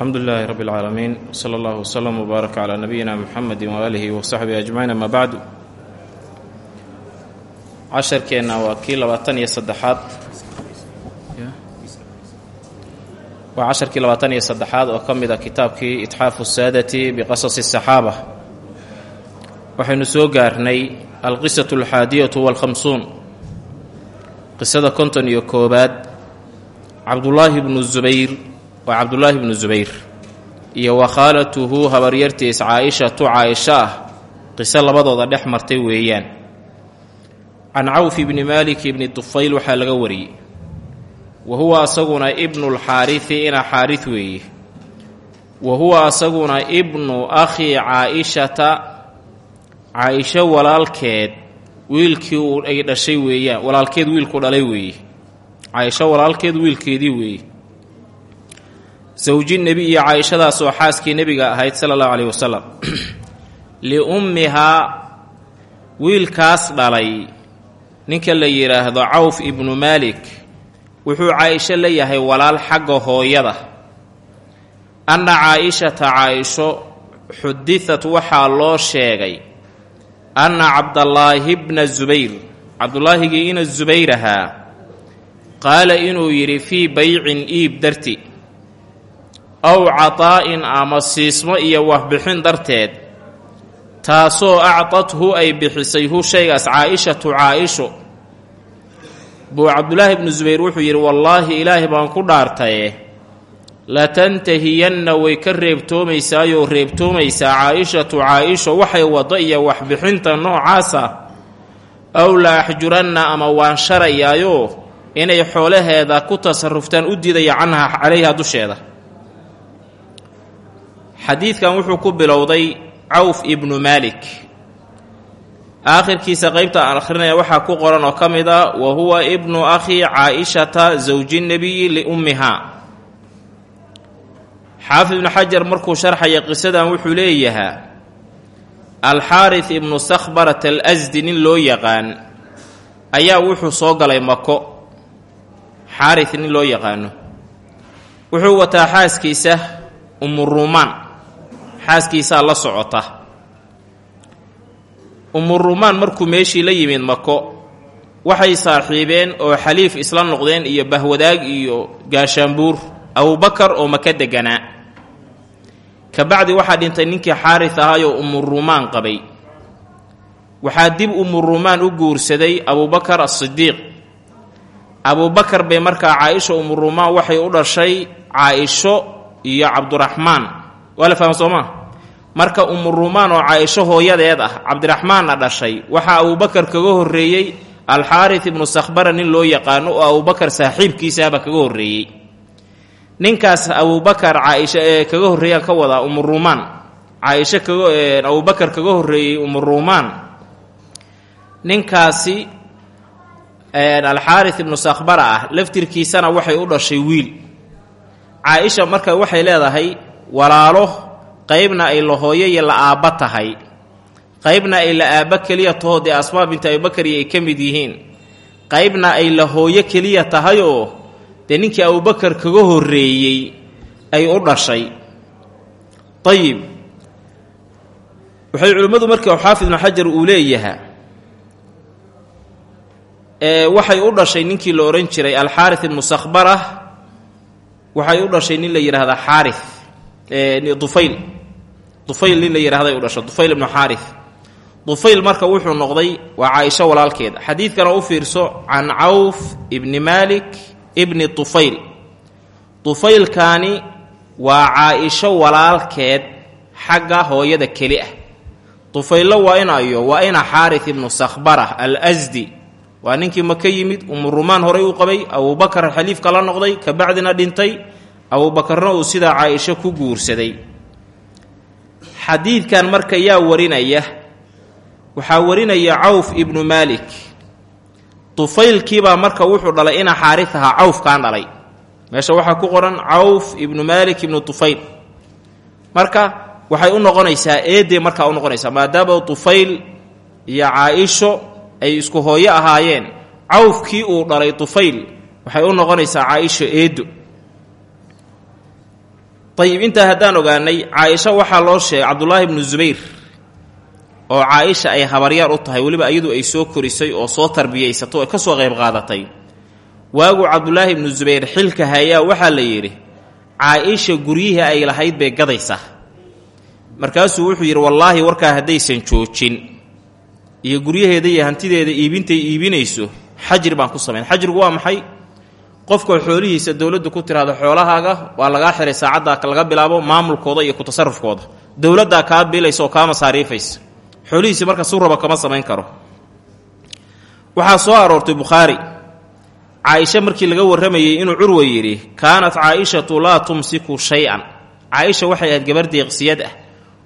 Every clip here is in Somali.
alxamdu lilaahi رب العالمين wsala allah wslm wbaarak calaa nabiyina muxamedi وآله وصحبه ajmaciin ama bacdu casharkeenna waa kii labaatan iyo saddexaad. Waa casharkii labaatan iyo saddexaad oo ka mid a kitaabkii itxaafu saadati biqasasi saxaaba. Waxaynu soo gaarnay alqisatu alxaadiyatu walkhamsuun qisada konton iyo koobaad. Cabdullaahi bnu zubayr waa cabdullaahi bnu zubayr. Iyo wa khaalatuhu habaryartiis caa-ishatu caa-isha ah qiso labadooda dhex martay weeyaan. Can cawfi bni maalik ibni tufayl waxaa laga wariyey. Wa huwa asaguna ibnulxaaridi ina xaarid weeye wa huwa asaguna ibnu akhi caa-ishata caa-isho walaalkeed wiilkii ay dhashay weeyaan walaalkeed wiilku dhalay weeye caaisho walaalkeed wiilkeedii weeye sawji nebi iyo caaishadaas oo xaaskii nebiga ahayd sala allahu caleyhi wasalam liummihaa wiilkaas dhalay. Ninka la yidhaahdo cawf ibnu maalik wuxuu caa-isho leeyahay walaal xagga hooyada. Anna caa-ishata caa-isho waxaa loo sheegay anna cabdallaahi bna zubayr. Cabdullaahigii ina zubayr ahaa. Qaala inuu yidhi fii baycin iib darti aw cataa'in ama siismo iyo waxbixin darteed taasoo acdadhu ay bixisay hu shaygaas caa-ishatu caa-isho buu cabdulaahi bnu zubayr wuxuu yidhi wallaahi ilaahay baan ku dhaartaye latantahiyanna way ka reebtoomaysaayoo reebtoomaysaa caa-ishatu caa-isho waxay waddo iyo waxbixinta noocaasa aw la axjuranna ama waan sharayaayoo inay xoolaheeda ku tasaruftaan u diidaya canha calayha dusheeda xadiidkan wuxuu ku bilowday cawf ibnu maalik. Aakhirkiisa qeybta aan akhrinaya waxaa ku qoran oo ka mid a wa huwa ibnu akhi caa-ishata zawji nebiyi liummihaa xaafid ibnu xajar markuu sharxaya qisadan wuxuu leeyahaa alxaaris ibnu sakhbarat al asdi nin loo yaqaan ayaa wuxuu soo galay mako xaaris nin loo yaqaano. Wuxuu wataa xaaskiisa umuruumaan xaaskiisaa la socota. Umuruumaan markuu meeshii la yimid mako waxay saaxiibeen oo xaliif isla noqdeen iyo bahwadaag iyo gaashaanbuur. Abubakar oo maka deganaa. Kabacdi waxaa dhintay ninkii xaaris ahaayoo umuruumaan qabay. Waxaa dib umuruumaan u guursaday abubakar asidiiq abubakar bay markaa caa-isha umuruumaan waxay u dhashay caa-isho iyo cabduraxmaan waa la fahma soo maa marka umuruumaan oo caa-isho hooyadeed ah cabdiraxmaanna dhashay waxaa abubakar kaga horreeyey alxaaris ibnu sakhbara nin loo yaqaano oo abubakar saaxiibkiisaaba kaga horreeyey. Ninkaas abubakar caaisha ee kaga horreeyaan ka wadaa umuruumaan caaisho kaga abubakar kaga horreeyey umuruumaan ninkaasi alxaaris ibnu sakhbara ah laftirkiisana waxay u dhashay wiil. Caa-isha marka waxay leedahay walaalo qaybna ay la hooyo iyo la aabba tahay. Qaybna ay la aabba keliya tahoo dee asmaa binti abubakari ay ka mid yihiin. Qaybna ay la hooyo keliya tahay oo dee ninkii abubakar kaga horreeyey ay u dhashay. Ayib waxay culimmadu marka xaafid ibnu xajar uu leeyahaa waxay u dhashay ninkii la odhan jiray alxaaris ibnu sakhbara waxay u dhashay nin la yidhaahdaa xaari dufayl dufayl nin la u dhashay dufayl ibnu xaari dufayl marka wuxuu noqday waa caaisho walaalkeed xadiidkana u fiirso can cawf ibni maalik ibni dufayl dufaylkaani waa caa-isho walaalkeed xagga hooyada keli ah. Dufayllo waa in ayo waa ina xaaris ibnu sakhbara al asdi waa ninkii maka yimid umurumaan horay u qabay abubakar xaliifka la noqday kabacdina dhintay abuubakarna uu sidaa caa-isho ku guursaday. Xadiidkan marka yaa warinaya waxaa warinaya cawf ibnu maalik. Dufaylkiibaa marka wuxuu dhalay ina xaaris ahaa cawfkaan dhalay. Meesha waxaa ku qoran cawf ibnu maalik ibnu dufayl marka waxay u noqonaysaa eedee markaa u noqonaysaa maadaama dufayl iyo caa-isho ay isku hooyo ahaayeen cawfkii uu dhalay tufayl waxay u noqonaysaa caaisha eedo ayib intaa haddaan ogaanay caaisha waxaa loo sheegay cabdulaahi ibnu zubayr oo caaisha ay habaryaar u tahay weliba iyadu ay soo korisay oo soo tarbiyaysato oo ka soo qayb qaadatay. Waagu cabdulaahi ibnu zubayr xilka hayaa waxaa la yidhi caaisha guryihii ay lahayd bay gadaysaa markaasuu wuxuu yidhi wallaahi warkaa haddaysan joojin iyo guryaheeda iyo hantideeda iibintay iibinayso xajri baan ku samayn xajrigu waa maxay qofka xoolihiisa dowladdu ku tiraahdo xoolahaaga waa lagaa xiray saacaddaa laga bilaabo maamulkooda iyo ku tasarufkooda dowladdaa kaa biilaysa oo kaa masaariifaysa. Xoolihiisi marka su raba kama samayn karo. Waxaa soo aroortay bukhaari. Caaisha markii laga warramayey inuu curwa yidhi kaanat caa'ishatu laa tumsiku shay-an. Caaisha waxay ahayd gabar deeqsiyad ah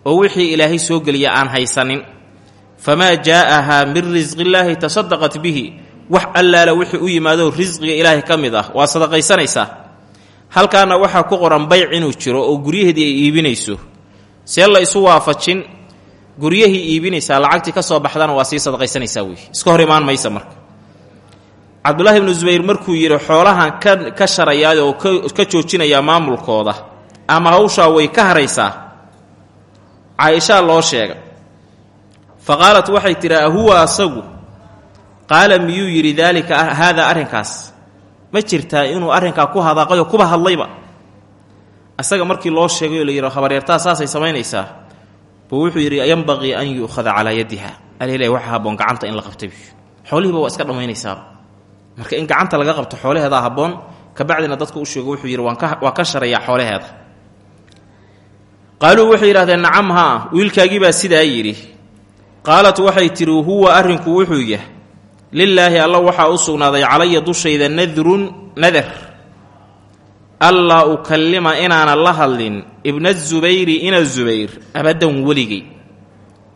oo wixii ilaahay soo geliya aan haysanin. Famaa jaa'ahaa min risqillaahi tasadaqat bihi wax allaala wixii u yimaado risqiga ilaahay ka mid ah. Waa sadaqaysanaysaa halkaana waxaa ku qoran bayc inuu jiro oo guryaheedii ay iibinayso. See la isu waafajin guryahii iibinaysaa lacagtii ka soo baxdana waa sii sadaqaysanaysaa wey iska hor imaan maysa marka. Cabdulaahi ibnu zubayr markuu yidhi xoolahan ka ka sharayaay oo ka joojinayaa maamulkooda ama hawshaa way ka haraysaa? Caaishaa loo sheegay. Fa qaalat waxay tidhi asagu qaala miyuu yidhi daalika haadaa arrinkaas. Ma jirtaa inuu arrinkaa ku hadaaqayoo kuba hadlayba asaga markii loo sheegay la yidhi habaryartaa saasay samaynaysaa. Buu wuxuu yidhi yanbaqii an yu'khada calaa yadiha. Alilaahi waxa haboon gacanta in la qabta xoolihiiba waa iska dhammaynaysaaba marka in gacanta laga qabto xoolaheedaa habboon kabacdina dadku u sheego wuxuu yidhi waa ka sharayaa xoolaheeda. Qaaluu waxay yidhahdeen nacam haa wiilkaagiibaa sidaa yidhi. Qaalat waxay tidhi huwa arrinku wuxuu yahay lilaahi alla waxaa u sugnaaday calaya dushayda nadrun nadar. Allaa ukallima inaanan la hadlin ibna zubayri ina zubayr abaddan weligay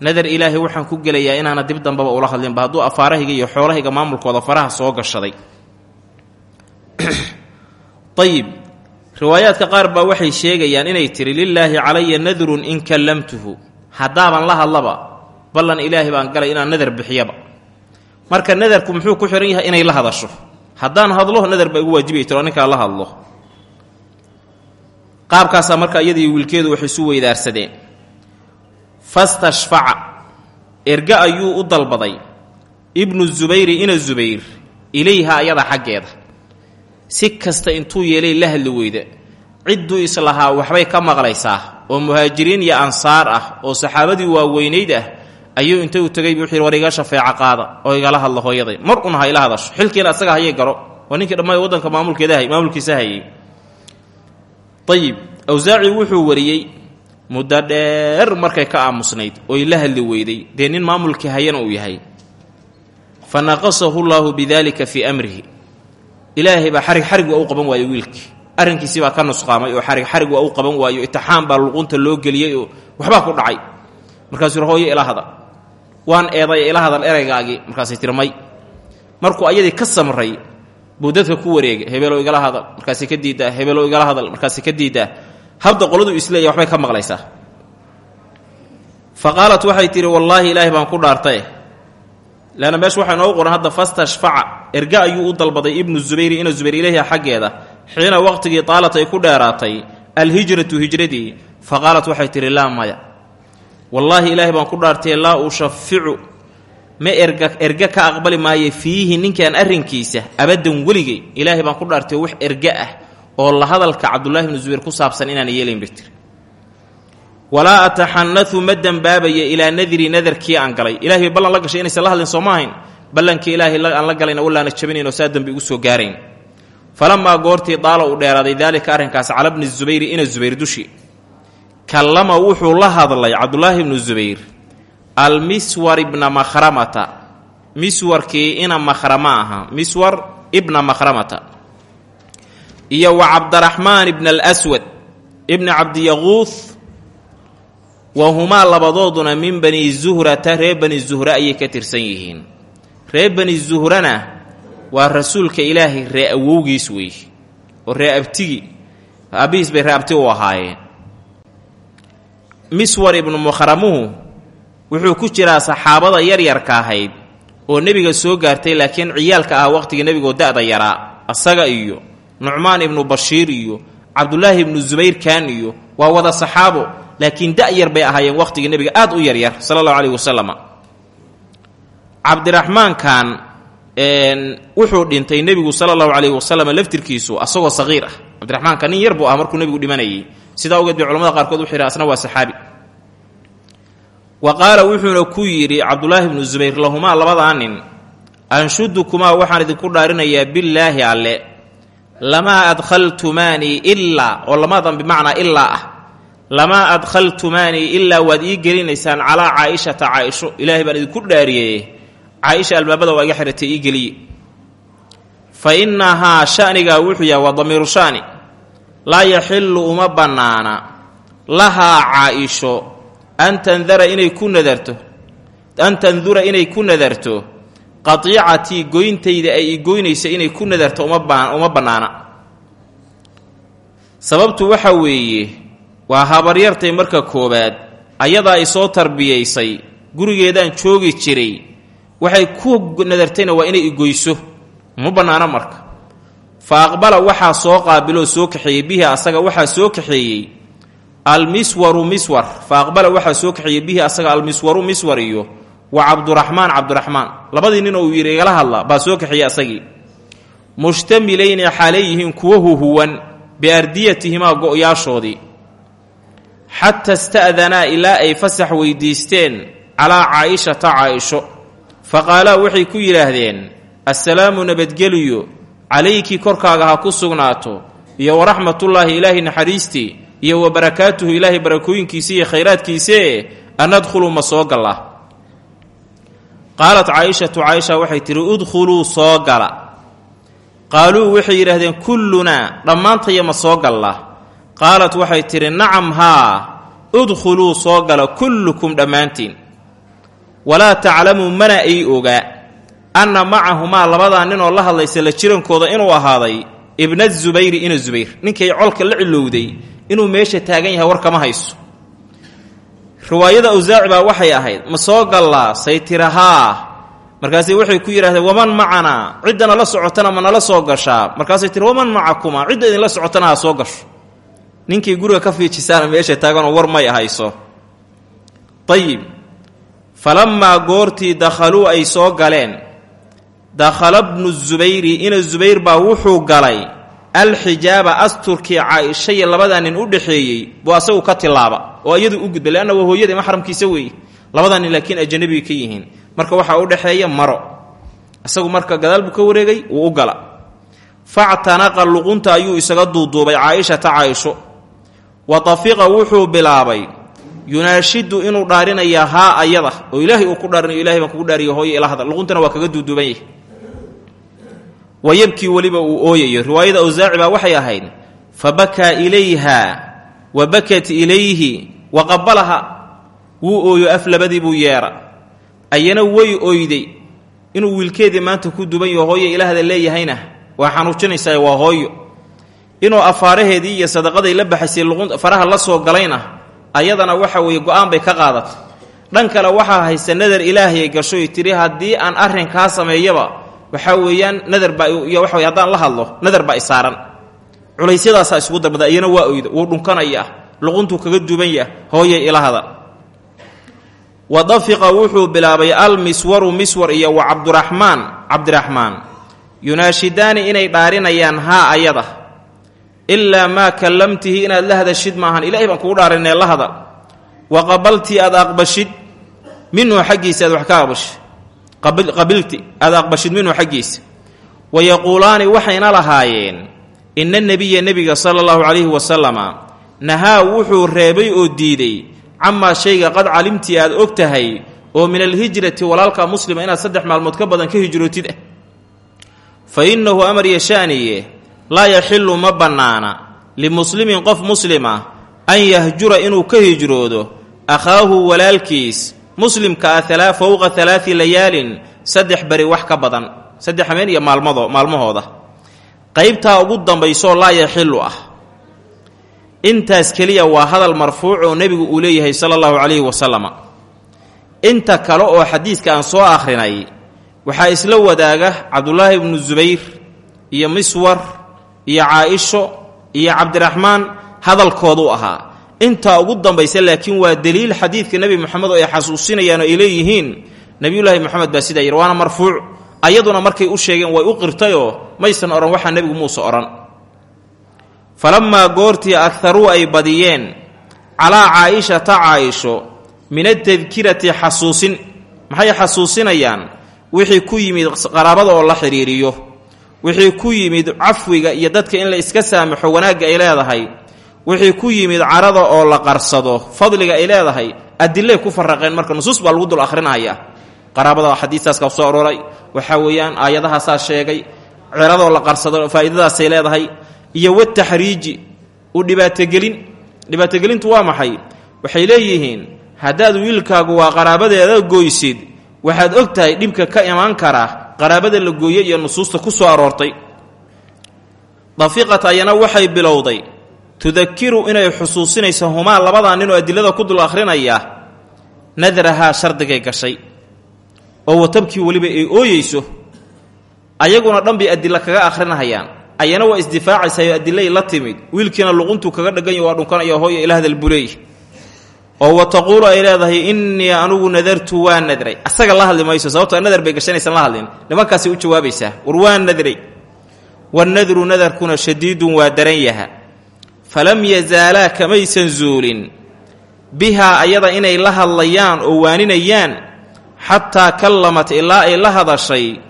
nadar ilaahay waxaan ku gelayaa inaana dib dambaba ula hadlinba hadduu afaarahayga iyo xoolahayga maamulkooda faraha soo gashaday. Ayib riwaayaadka qaar baa waxay sheegayaan inay tiri lilaahi calaya nadrun in kallamtuhu. Haddaaban la hadlaba ballan ilaahay baan galay inaan nadar bixiyaba marka nadarku muxuu ku xihan yahay inay la hadasho. Haddaan hadlo nadar baa igu waajibay tiro ninkaa la hadlo. Qaabkaasaa marka iyadii wiilkeedu waxay isu weydaarsadeen. Fastashfaca. Erga ayuu u dalbaday. Ibnu zubayri ina zubayr ilayha ayada xaggeeda. Si kasta intuu yeelay la hadli weyda. Cidduu islahaa waxbay ka maqlaysaa oo muhaajiriin iyo ansaar ah oo saxaabadii waaweynayd ah ayuu intay u tegay wuxuu yidhi war shafeeca qaada oo igala hadla hooyaday. Mar un ha ila hadasho. Xilkiina asaga hayay garo. Waa ninkii dhammaay waddanka maamulkeeda maamulkiisa hayay. Ayib awsaaci wuxuu wariyey muddo dheer markay ka aamusnayd oy la hadli weyday dee nin maamulkii uu yahay. Fa naqasahu llaahu bidalika amrihi. Ilaahay baa xarig xarig waa qaban waayo wiilkii. Arrinkiisii baa ka nusqaamay oo xarig xarig waa qaban waayo. Itixaam baa luqunta loo geliyey oo ku dhacay. Markaasuu hooyo ila waan eeday ila hadal eraygaagii markaasay tiri may markuu ayadii ka samray buu dadka ku wareegay hebelow igala hadal markaasay ka diiddaa hebelow igala hadal markaasay ka diiddaa habda qoladu isleeya waxbay ka maqlaysaa. Fa qaalat waxay tidhi wallaahi ilaahay baan ku dhaartae leanna meesha waxaa inoogu qoran hadda fastashfaca. Erga ayuu u dalbaday ibnu zubayri ina zubayr ilayha xaggeeda xiina waqtigii taalat ay ku dheeraatay alhijratu hijradii. Fa qaalat waxay tidhi laa maya wallaahi ilaahay baan ku dhaartay laa ushaficu. Ma erga erga ka aqbali maayo fiihi ninkan arrinkiisa abaddan weligay. Ilaahay baan ku dhaartay wax erga ah oo la hadalka cabdullaahi bnu zubayr ku saabsan inaan yeelayn bay tiri. Walaa ataxanau ma dembaabaya ilaa nadri nadarkii aan galay. Ilahay bay ballan la gashay inaysan la hadlin sooma ahayn ballankii ilaahay aan la galayna wallaana jabinaynoo saa dembi igu soo gaarayn. Falamaa goortii daala uu dheeraaday daalika arrinkaas cala bni zubayri ina zubayr dushi kallama wuxuu la hadlay cabdulaahi bnu zubayr almiswar ibna makhramata. Miswarkii ina makhrama aha miswar ibna makhramata. Iyo wa cabdiraxmaan ibna alswad ibna cabdiyaquuh wa humaa labadooduna min bani zuhrata reer bani zuhra ayay ka tirsan yihiin. Reer bani zuhrana waa rasuulka ilaahay ree awowgiis weeye oo ree abtigii aabbihiis bay ree abti u ahaayeen miswar ibnu mukhramuhu wuxuu ku jiraa saxaabada yaryarka ahayd oo nebiga soo gaartay laakiin ciyaalka ah waqhtigii nebigoo da'da yaraa asaga iyo nucmaan ibnu bashiir iyo cabdulaahi ibnu zubayr kaan iyo waa wada saxaabo laakiin da-yar bay ahaayeen wakhtigii nebiga aad u yaryar sala allahu calayhi wasalam cabdiraxmaankan wuxuu dhintay nebigu sala allahu calayhi wasalam laftirkiisu asagoo saqiir ah. Cabdiraxmaanka nin yar buu ah markuu nebigu dhimanayay sidaa ogeed bay culamada qaarkood wuxuu yidhi asna waa saxaabi. Wa qaala wuxuuna ku yidhi cabdulaahi bnu zubayr lahumaa labadaa nin anshudukumaa waxaan idinku dhaarinayaa billaahi alle lamaa adkhaltumaanii ilaa oo lamadan bimacnaa ilaa ah lamaa adkhaltumaanii ilaa waad ii gelinaysaan calaa caaishata caaisho ilaahay baan idinku dhaariyey caaisha albaabada waa iga xiratay ii geliye. Fa innahaa shanigaa wuxuu yahay waa damiiru shani laa yaxillu uma bannaana. Lahaa caaisho an tandara inay ku nadarto an tandura inay ku nadarto qatiicatii goyntayda ay i inay ku nadarto uma bannaana. Sababtu waxa weeye waa habaryartay marka koowaad ayadaa i soo tarbiyaysay gurigeedaan joogi jiray waxay ku nadartayna waa inay igoyso uma bannaano marka fa aqbala waxaa soo qaabiloo soo kaxeeyey bihi asaga waxaa soo kaxeeyey almiswaru miswar fa aqbala waxaa soo kaxeeyey bihi asaga almiswaru miswar iyo wa cabduraxmaan cabduraxmaan labadii nin oo uu yidhi igala hadla baa soo kaxeeyey asagii mushtamilayni xaalay yihiin kuwa huhuwan biardiyatihimaa go'yaashoodii xata sta'danaa ilaa ay fasax weydiisteen calaa caa'ishata caaisho fa qaalaa waxay ku yidhaahdeen assalaamu nabadgeliyo calayki korkaaga ha ku sugnaato iyo waraxmatullaahi ilaahay naxariistii iyo wa barakaatuhu ilaahay barakooyinkiisa iyo khayraadkiisee anadkhulu ma soo galla qaalat caaishatu caaisha waxay tidhi udkhuluu soo gala. Qaaluu waxay yidhaahdeen kullunaa dhammaantaya ma soo galla. Qaalat waxay tidhi nacam haa udkhuluu soo gala kullukum dhammaantiin. Walaa taclamuu mana ay ogaa anna macahumaa labadaa ninoo la hadlaysa la jirankooda inuu ahaaday ibna zubayri ina zubayr. Ninkay colka la cilowday inuu meesha taagan yahay war kama hayso. Riwaayada awsaaci baa waxay ahayd ma soo gallaa say tira haa. Waxay ku yidhahdeen waman macanaa cidda nala socotana ma nala soo gashaa. Markaasay tiri waman macakumaa cidda idinla socotana ha soo gasho. Ninkii guriga ka fiijisaana meesha taaganoo war may hayso ayib falammaa goortii dakhaluu ay soo galeen dakhala bnu zubayri ina zubayr baa wuxuu galay alxijaaba asturkii caaishaya labadaa nin u dhexeeyey buu asagu ka tilaaba oo iyadu u gudbay leanna waa hooyada ka yihiin marka waxaa u dhexeeya maro isagu marka gadaal buu ka wareegay wuu u gala factanaqa luqunta ayuu isaga duuduubay caaishata caaisho wa tafiqa wuxuu bilaabay yunaashidu inuu dhaarinayaa haa ayada oo ilaahay uu ku dhaarinayo ilahay baan kugu dhaariyo hooye ila hadal luquntana waa kaga duuduuban wa yabkii weliba uu ooyayo riwaayada awsaaci baa waxay ahayd fa bakaa ilayha wa bakat ilayhi wa qabalaha wuu ooyo af labadii buu yeera ayana way oyday inuu wiilkeedii maanta ku duban yaho hooye ilaahda leeyahayna. Waa xanuujinaysaa waa hooyo. Inuu afaaraheedii iyo sadaqaday la baxaysay faraha la soo galayna ayadana waxa weeye go'aan bay ka qaadatay. Dhan kale waxaa haysa nadar ilaahayay gashoy tiri haddii aan arrinkaa sameeyaba waxaa weeyaan nadar baa iyo waxa wey la hadlo nadar baa isaaran culaysyadaasaa isugu darbada iyana waa oyda wuu dhunkanaya luquntuu kaga duban yah hooyay ila hadal wa dafiqa wuxuu bilaabay almiswaru miswar iyo wa cabduraxmaan cabdiraxmaan yunaashidaani inay dhaarinayaan haa ayada. Ilaa maa kallamtihi inaad la hadashid maahan ilaahay baan kugu dhaarinee la hadal wa qabaltii aad aqbashid minhu xaggiisa aad wax ka aqbashid qabilti aad aqbashid minhu xaggiisa wa yaquulaani waxayna lahaayeen ina nebiya nebiga sala allahu calayhi wasalama nahaa wuxuu reebay oo diiday camaa shayga qad calimtii aad og tahay oo min alhijrati walaalka muslima inaad saddex maalmood ka badan ka hijrootid ah fa innahu amar yashaaniye laa yaxilu ma bannaana limuslimin qof muslima an yahjura inuu ka hijroodo akhaahu walaalkiis muslimka ah fowqa alaai layaalin saddex beri wax ka badan saddex habeen iyo maalmado maalmahooda. Qaybtaa ugu dambaysoo laa yaxilu ah. Intaas keliya waa hadal marfuuc oo nebigu uu leeyahay sala allahu calayhi wasalama inta kale oo xadiiska aan soo akhrinay waxaa isla wadaaga cabdulaahi ibnu subayr iyo miswar iyo caaisho iyo cabdiraxmaan hadalkooduu ahaa intaa ugu dambaysa laakiin waa daliil xadiidka nebi moxamed oo ay xasuusinayaan oo ay leeyihiin nebiyulaahi moxamed baa sidaa yidhi waana marfuuc. Ayaduna markay u sheegeen way u qirtayoo maysan odhan waxaa nebigu muuse odhan falammaa goortii agharuu ay badiyeen calaa caa'ishata caa'isho min adadkirati xasuusin. Maxay xasuusinayaan? Wixii ku yimid qaraabada oo la xidhiiriyo wixii ku yimid cafwiga iyo dadka in la iska saamaxo wanaagga ay leedahay wixii ku yimid carada oo la qarsado fadliga ay leedahay adilay ku faraqeen marka nusuus baa lagu dul akhrinaya. Qaraabada xadiistaas ka soo aroray waxaa weeyaan aayadahaasaa sheegay ceradoo la qarsado faa'iidadaasay leedahay iyo wataxriiji u dhibaatogelin dhibaatogelintu waa maxay? Waxay leeyihiin haddaad wiilkaagu waa qaraabadeeda goysid waxaad og tahay dhibka ka imaan kara qaraabada la gooyey iyo nusuusta ku soo aroortay. Dafiqat ayana waxay bilowday tudakiru inay xusuusinayso humaa labadaa ninoo adilada ku dul akhrinaya nadrahaa shardigay gashay. Oo watabkii weliba ay ooyeyso ayaguna dhan bay adila kaga akhrinahayaan. Ayana waa isdifaacaysayo adilay la timid. Wiilkiina luquntuu kaga dhaganya waa dhunkanaya hooya ila hadal buleey oo wa taquulu ay leedahay innii anugu nadartu waa nadray. Asaga la hadli mayso sababtoo nadar bay gashanaysan la hadlin. Nimankaasay u jawaabaysaa war waa nadray. Wanadru nadarkuna shadiidun waa daran yaha falam yazaalaa kamaysan zuulin. Bihaa ayada inay la hadlayaan oo waaninayaan xataa kallamat ilaa ay la hadashay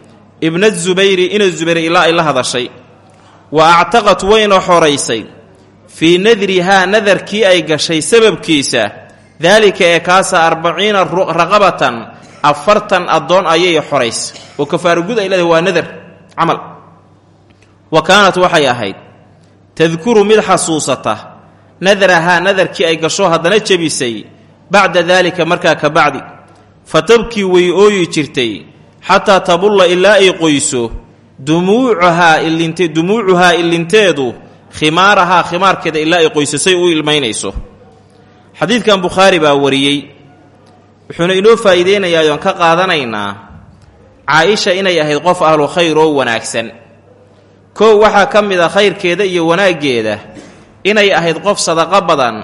ibna zubayri ina zubayr ilaa ay la hadashay. Wa actaqat wayna xoraysay. Fii nadrihaa nadarkii ay gashay sababkiisa daalika ee kaasa arbaciina raqabatan afartan addoon ayay xoraysay oo kafaarogud ay leedahay waa nadar camal. Wa kaanat waxay ahayd tadkuru mid xasuusata. Nadarahaa nadarkii ay gasho haddana jebisay. Bacda daalika markaa ka bacdi. Fa tabkii way ooyi jirtay. Xataa tabulla ilaa ay qoyso. Dumuucuhaa ilint dumuucuhaa ilinteedu khimaarahaa khimaarkeeda ilaa ay qoysasay u ilmaynayso. Xadiidkan bukhaari baa wariyey. Wuxuuna inoo faa'iideynayaa oon ka qaadanaynaa caa-isha inay ahayd qof ahlu khayr oo wanaagsan kow waxaa ka mid a khayrkeeda iyo wanaaggeeda. Inay ahayd qof sadaqo badan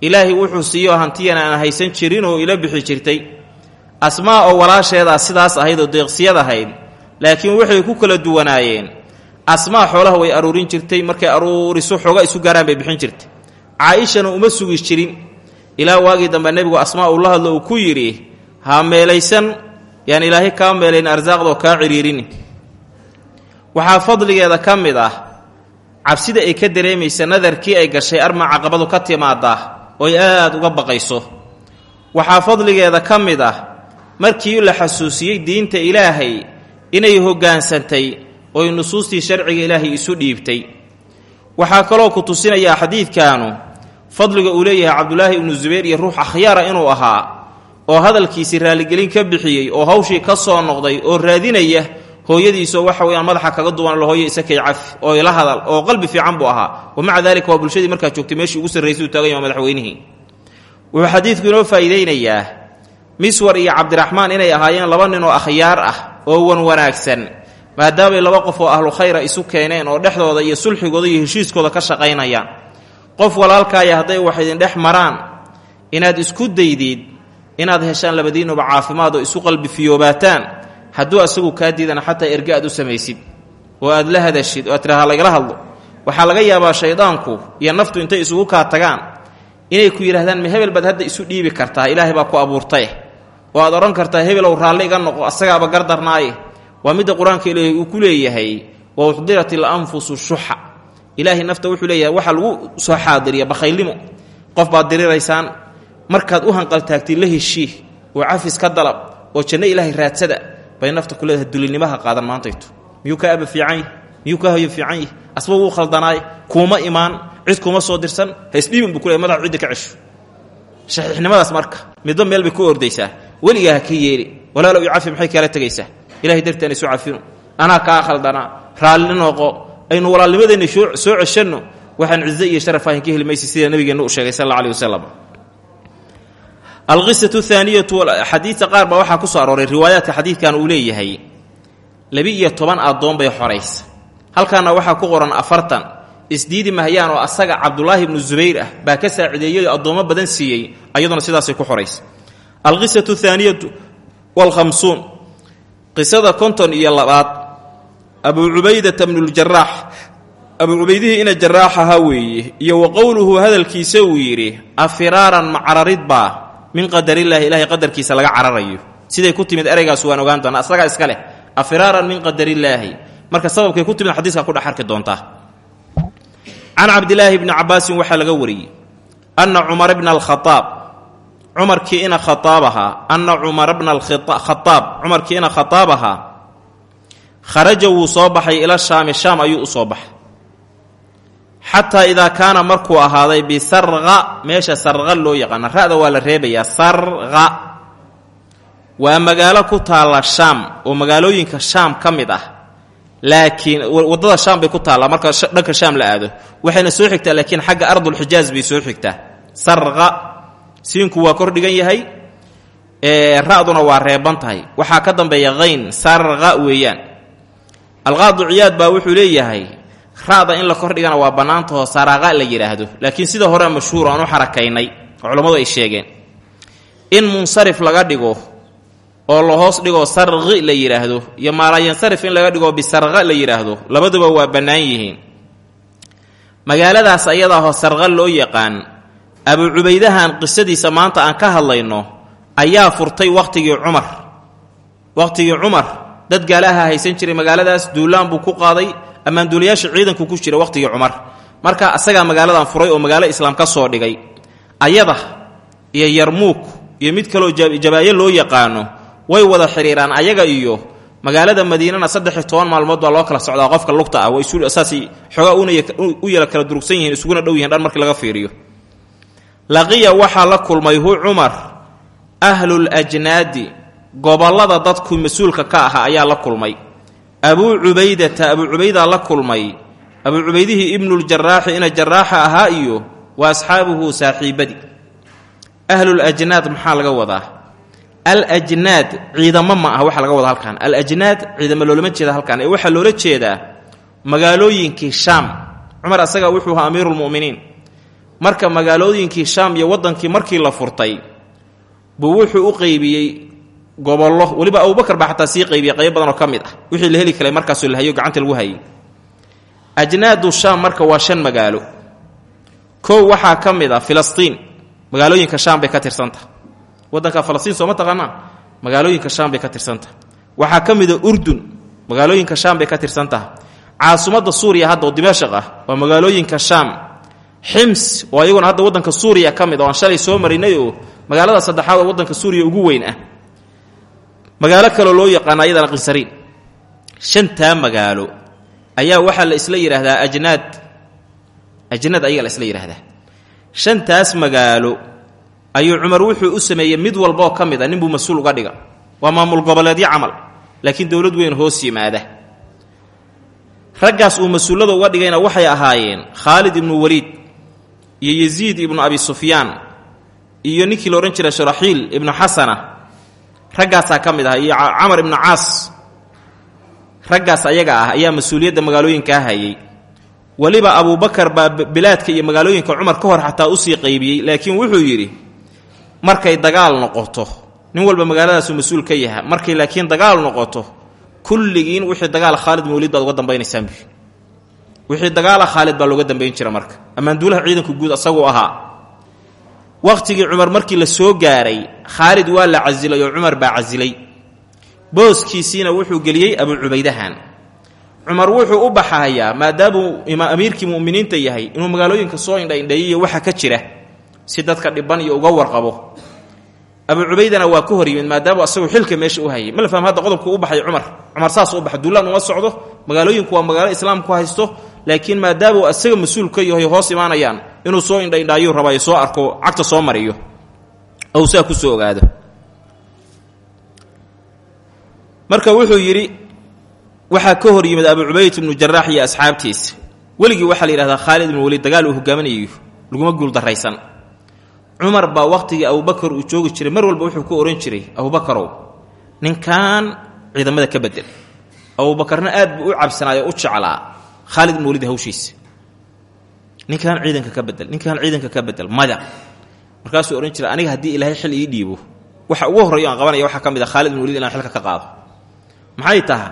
ilaahay wuxuu siiyo hantiyana aan haysan jirin oo ila bixi jirtay. Asmaa oo walaasheedaa sidaas ahayd oo deeqsiyad ahayd laakiin waxay ku kala duwanaayeen. Asmaa xoolaha way aruurin jirtay markay aruuriso xooga isu gaaraan bay bixin jirtay. Caa-ishana uma sugi jirin. Ilaa waagii dambe nebigu asmaa uu la hadlo uu ku yidhi ha meelaysan yaan ilaahay kaa meelayn arsaaqdoo kaa cidhiirin waxaa fadligeeda ka mid ah cabsida ay ka dareemaysa nadarkii ay gashay arma caqabadu ka timaadaa oo ay aad uga baqayso. Waxaa fadligeeda ka mid ah markii la xasuusiyey diinta ilaahay inay hoggaansantay oy nusuustii sharciga ilaahay isu dhiibtay. Waxaa kaloo ku tusinayaa xadiidkaanu fadliga uu leeyahay cabdulaahi ibnu zubayr iyo ruux akhyaara inuu ahaa oo hadalkiisii raalligelin ka bixiyey oo hawshii ka soo noqday oo raadinaya hooyadiisoo waxa weyaan madaxa kaga duwan la hooyo isakay cafi oo ila hadal oo qalbi fiican buu ahaa. Wa maca daalika waa bulshadii markaa joogtay meeshii ugu sarraysay uu taagan yaha madaxweynihii. Wuxuu xadiidku inoo faa'iideynayaa miswar iyo cabdiraxmaan inay ahaayeen laba nin oo akhyaar ah oo wan wanaagsan maadaamay laba qof oo ahlu khayra isu keeneen oo dhexdooda iyo sulxigooda iyo heshiiskooda ka shaqaynayaan qof walaalkaaya hadday wax idin dhex maraan inaad isku daydid inaad heshaan labadiinuba caafimaad oo isu qalbi fiyoobaataan hadduu asagu kaa diidana xataa erge aad u samaysid oo aad la hadashid oo aad tiraha lagala hadlo. Waxaa laga yaabaa shaydaanku iyo naftu intay isugu kaa tagaan. Inay ku yidhahdaan ma hebel hadda isu dhiibi kartaa? Ilaahay baa ku abuurtaye oo aad odhan kartaa hebelow raalli iga noqo asagaaba gardarnaaye waa midda qur'aanka ilaahay uu ku leeyahay wa uxdirat il anfusu shuxa. Ilaahay nafta wuxuu leeyahay waxaa lagu soo xaadiriya bakhaylnimo. Qof baad diriraysaan markaad u hanqaltaagtay la heshii. Oo cafis ka dalab oo janno ilaahay raadsada bay nafta ku leedahay dulinimaha qaadan maantayto miyuu ka aba fiican miyuu ka hoyo fiican yahi asba wuu khaldanaay kuuma imaan cid kuma soo dirsan haysdhiibin buu kule madax cidda ka cesho shaxiixnimadaas marka midba meel bay ku ordaysaa. Weligaa ha ka yeeli walaalow icafi maxay kaala tegaysaa ilahay darti aan isu cafino anaa kaa khaldanaa raalli noqo aynu walaalnimadeenna soo ceshanno waxaan cize iyo sharaf ahan ka heli maysa sida nabigeenna uu sheegay sal alla alih wasalam alqisatu thaaniyatu xadiidta qaar baa waxaa ku soo arooray riwaayaadka xadiidkan uu leeyahay. Labi-iyo toban addoon bay xoraysa halkaana waxaa ku qoran afartan. Isdiidi mahayaan oo asaga cabdulaahi ibnu zubayr ah baa ka saacideeyey oo addoommo badan siiyey ayaduna sidaasay ku xoraysa alqisatu thaaniyatu walkhamsuun. Qisada konton iyo labaad. Abuu cubaydata bnuuljaraax abuu cubaydihii ina jaraax ahaa weeye iyo wa qowluhu hadalkiisa uu yidhi afiraaran macararid min qadarillaahi ilaahay qadarkiisa laga cararayo. Siday ku timid ereygaas waan ogaan doonaa asagaa iska leh. Afiraaran min qadarillaahi marka sababkay ku timid xadiiska ku dhex arki doontaa. Can cabdilaahi bni cabaasin waxaa laga wariyey anna cumar bna alkhaaab cumarkii ina khaaab ahaa anna cumara bna alkhaaab cumarkii ina khaaab ahaa kharaja wuu soo baxay ila shaami shaam ayuu u baxay xataa idaa kaana markuu ahaaday bisarqa meesha sarqa loo yaqaana. Ra'da waa la reebayaa sarqa waa magaalo ku taalla shaam oo magaalooyinka shaam ka mid ah. Laakiin waddada shaam bay ku taallaa marka dhanka shaam la aado. Waxayna soo xigtaa laakiin xagga ardulxijaaz bay soo xigtaa. Sarqa siinku waa kordhigan yahay ra'duna waa reeban tahay. Waxaa ka dambeeya hayn sarqa weeyaan. Alqaadu ciyaad baa wuxuu leeyahay ra'da in la kordhigana waa bannaantahoo saraqa la yidhaahdo laakiin sida hore mashhuur aan u xarakaynay oo culammadu ay sheegeen in munsarif laga dhigo oo la hoos dhigo sarqi la yidhaahdo iyo maalayansarif in laga dhigo bisarqa la yidhaahdo labaduba waa bannaan yihiin. Magaaladaas ayadaahoo sarqa loo yaqaan abuu cubaydahan qisadiisa maanta aan ka hadlayno ayaa furtay wakhtigii cumar. Wakhtigii cumar dad gaalaha haysan jiray magaaladaas duulaan buu ku qaaday ammaanduulayaasha ciidanku ku jira wakhtigii cumar. Marka asagaa magaaladan furay oo magaalo islaam ka soo dhigay ayada iyo yarmuuk iyo mid kaloo jabaayo loo yaqaano way wada xidhiiraan ayaga iyo magaalada madiinana saddex iyo toban maalmood loo kala socdaa qofka lugta ah. Saasay xoogaa u yala kala durugsan yihiin isuguna dhow yihiin dhan markii laga fiiriyo. Laqiya waxaa la kulmay hu cumar ahlulajnaadi gobollada dadku mas'uulka ka aha ayaa la kulmay. Abuu cubaydata abuu cubaydaa la kulmay. Abuu cubaydihii ibnuljaraaxi ina jaraaxa ahaa iyo wa asxaabuhu saaxiibadii ahlulajnaad maxaa laga wadaa? Alajnaad ciidamo ma aha waxaa laga wadaa halkan. Alajnaad ciidamo loolama jeeda halkan. Ee waxaa loola jeedaa magaalooyinkii shaam. Cumar asaga wuxuu ahaa amiiruulmu'miniin marka magaalooyinkii shaam iyo waddankii markii la furtay buu wuxuu u qeybiyey gobollo. Weliba abubakar baa xataa sii qaybiyey qayb badan oo ka mid ah. Wixii la heli karay markaasoo la hayo gacanta lagu hayay. Ajnaadu shaam marka waa shan magaalo. Kow waxaa ka mid a filistiin. Magaalooyinka shaam bay ka tirsantaha waddanka falastiin sooma taqaanaan magaalooyinka shaam bay ka tirsantaha waxaa ka mid a urdun. Magaalooyinka shaam bay ka tirsan taha caasimadda suuriya hadda oo ah waa magaalooyinka shaam. Xims oo ayaguna hadda waddanka suuriya ka mid oo aan shalay soo marinay magaalada saddexaad oo waddanka suuriya ugu weyn ah magaalo kaloo loo yaqaana ayadana qinsariin shantaa magaalo ayaa waxaa la isla yidhaahdaa ajnaad. Ajnaad ayaga la isla yidhaahdaa shantaas magaalo ayuu cumar wuxuu u sameeyey mid walbaoo ka mid a ninbuu mas'uul uga dhiga. Waa maamul goboleedyo camal laakiin dowlad weyn hoos yimaada. Raggaas uu mas'uulada uga dhigayna waxay ahaayeen khaalid ibnu waliid iyo yasiid ibnu abi sufyaan iyo ninkii la odhan jiray shuraxiil ibnu xasana raggaasaa ka mid ah iyo camar ibnu caas raggaas ayaga ah ayaa mas'uuliyadda magaalooyinkaa hayay. Weliba abuubakar baa bilaadka iyo magaalooyinka cumar ka hor xataa u sii qaybiyey laakiin wuxuu yidhi markay dagaal noqoto nin walba magaaladaasuu mas'uul ka yaha markay laakiin dagaal noqoto kulligiin wixii dagaala khaalid waliid baad uga dambaynaysaan wixii dagaala khaalid baa looga dambayn jira marka. Ammaanduulaha ciidanku guud asaguu ahaa wakhtigii cumar markii la soo gaaray khaalid waa la casilay oo cumar baa casilay. Booskiisiina wuxuu geliyey abuu cubaydahan. Cumar wuxuu u baxahayaa maadaamuu amiirkii mu'miniinta yahay inuu magaalooyinka soo indhaindheeyiyo waxa ka jira si dadka dhiban iyo uga warqabo. Abuu cubaydana waa ka hor yimid asagu xilka meesha u hayay. Ma la faham qodobku u baxay cumar? Cumar saas u baxa duulaan uma socdo magaalooyinku waa magaalo islaamku haysto laakiin maadaamuu asaga mas'uul ka yahay hoos imaanayaan inuu soo indhaindhaayuu rabaayo soo arko cagta soo mariyo ou saa ku soo ogaado. Marka wuxuu yidhi waxaa ka hor yimid abuu cubayd ibnu jaraax iyo asxaabtiisa. Weligii waxaa la yidhahdaa khaalid ibnu waliid dagaal uu hogaaminayo laguma guuldarraysan cumar baa wakhtigii abubakar uu joogi jiray mar walba wuxuu ku ohan jiray abubakarow ninkan ciidamada ka bedel? Abuubakarna aad buu u cabsanaayo u jeclaa khaalid ibnu waliid hawshiisa ninkan ciidanka ka bedel ninkan ciidanka ka bedel maya markaasuu odhan jira aniga haddii ilaahay xil ii dhiibo waxa ugu horreeyo aan qabanaya waxaa ka mid a khaalid bin waliid inaan xilka ka qaado. Maxay taha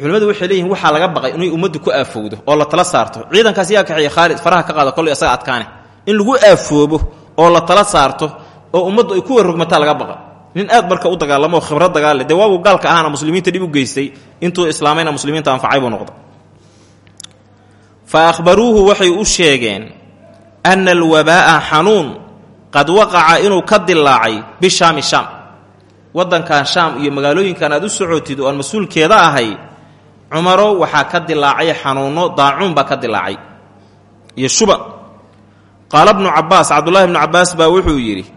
culimmadu waxay leeyihiin waxaa laga baqay inay ummaddu ku aafowdo oo la tala saarto. Ciidankaas yaa kaxeeya khaalid faraha ka qaado kollay asaga adkaane. In lagu aafoobo oo la tala saarto oo ummaddu ay ku warrogmataa laga baqa nin aad marka u dagaalamo khibrad dagaale dee waagu gaalka ahaana muslimiinta dhib u geystay intuu islaamayna muslimiinta anfacay buu noqda fa akhbaruuhu waxay u sheegeen anna alwabaa'a xanuun qad waqaca inuu ka dilaacay bishaami shaam waddankan shaam iyo magaalooyinkan aad u socotid oo aan mas'uulkeeda ahay cumaro waxaa ka dilaacay xanuunno daacuun baa ka dilaacay iyo shuban qaala bnu cabbaas cabdullaahi bnu cabbaas baa wuxuu yidhi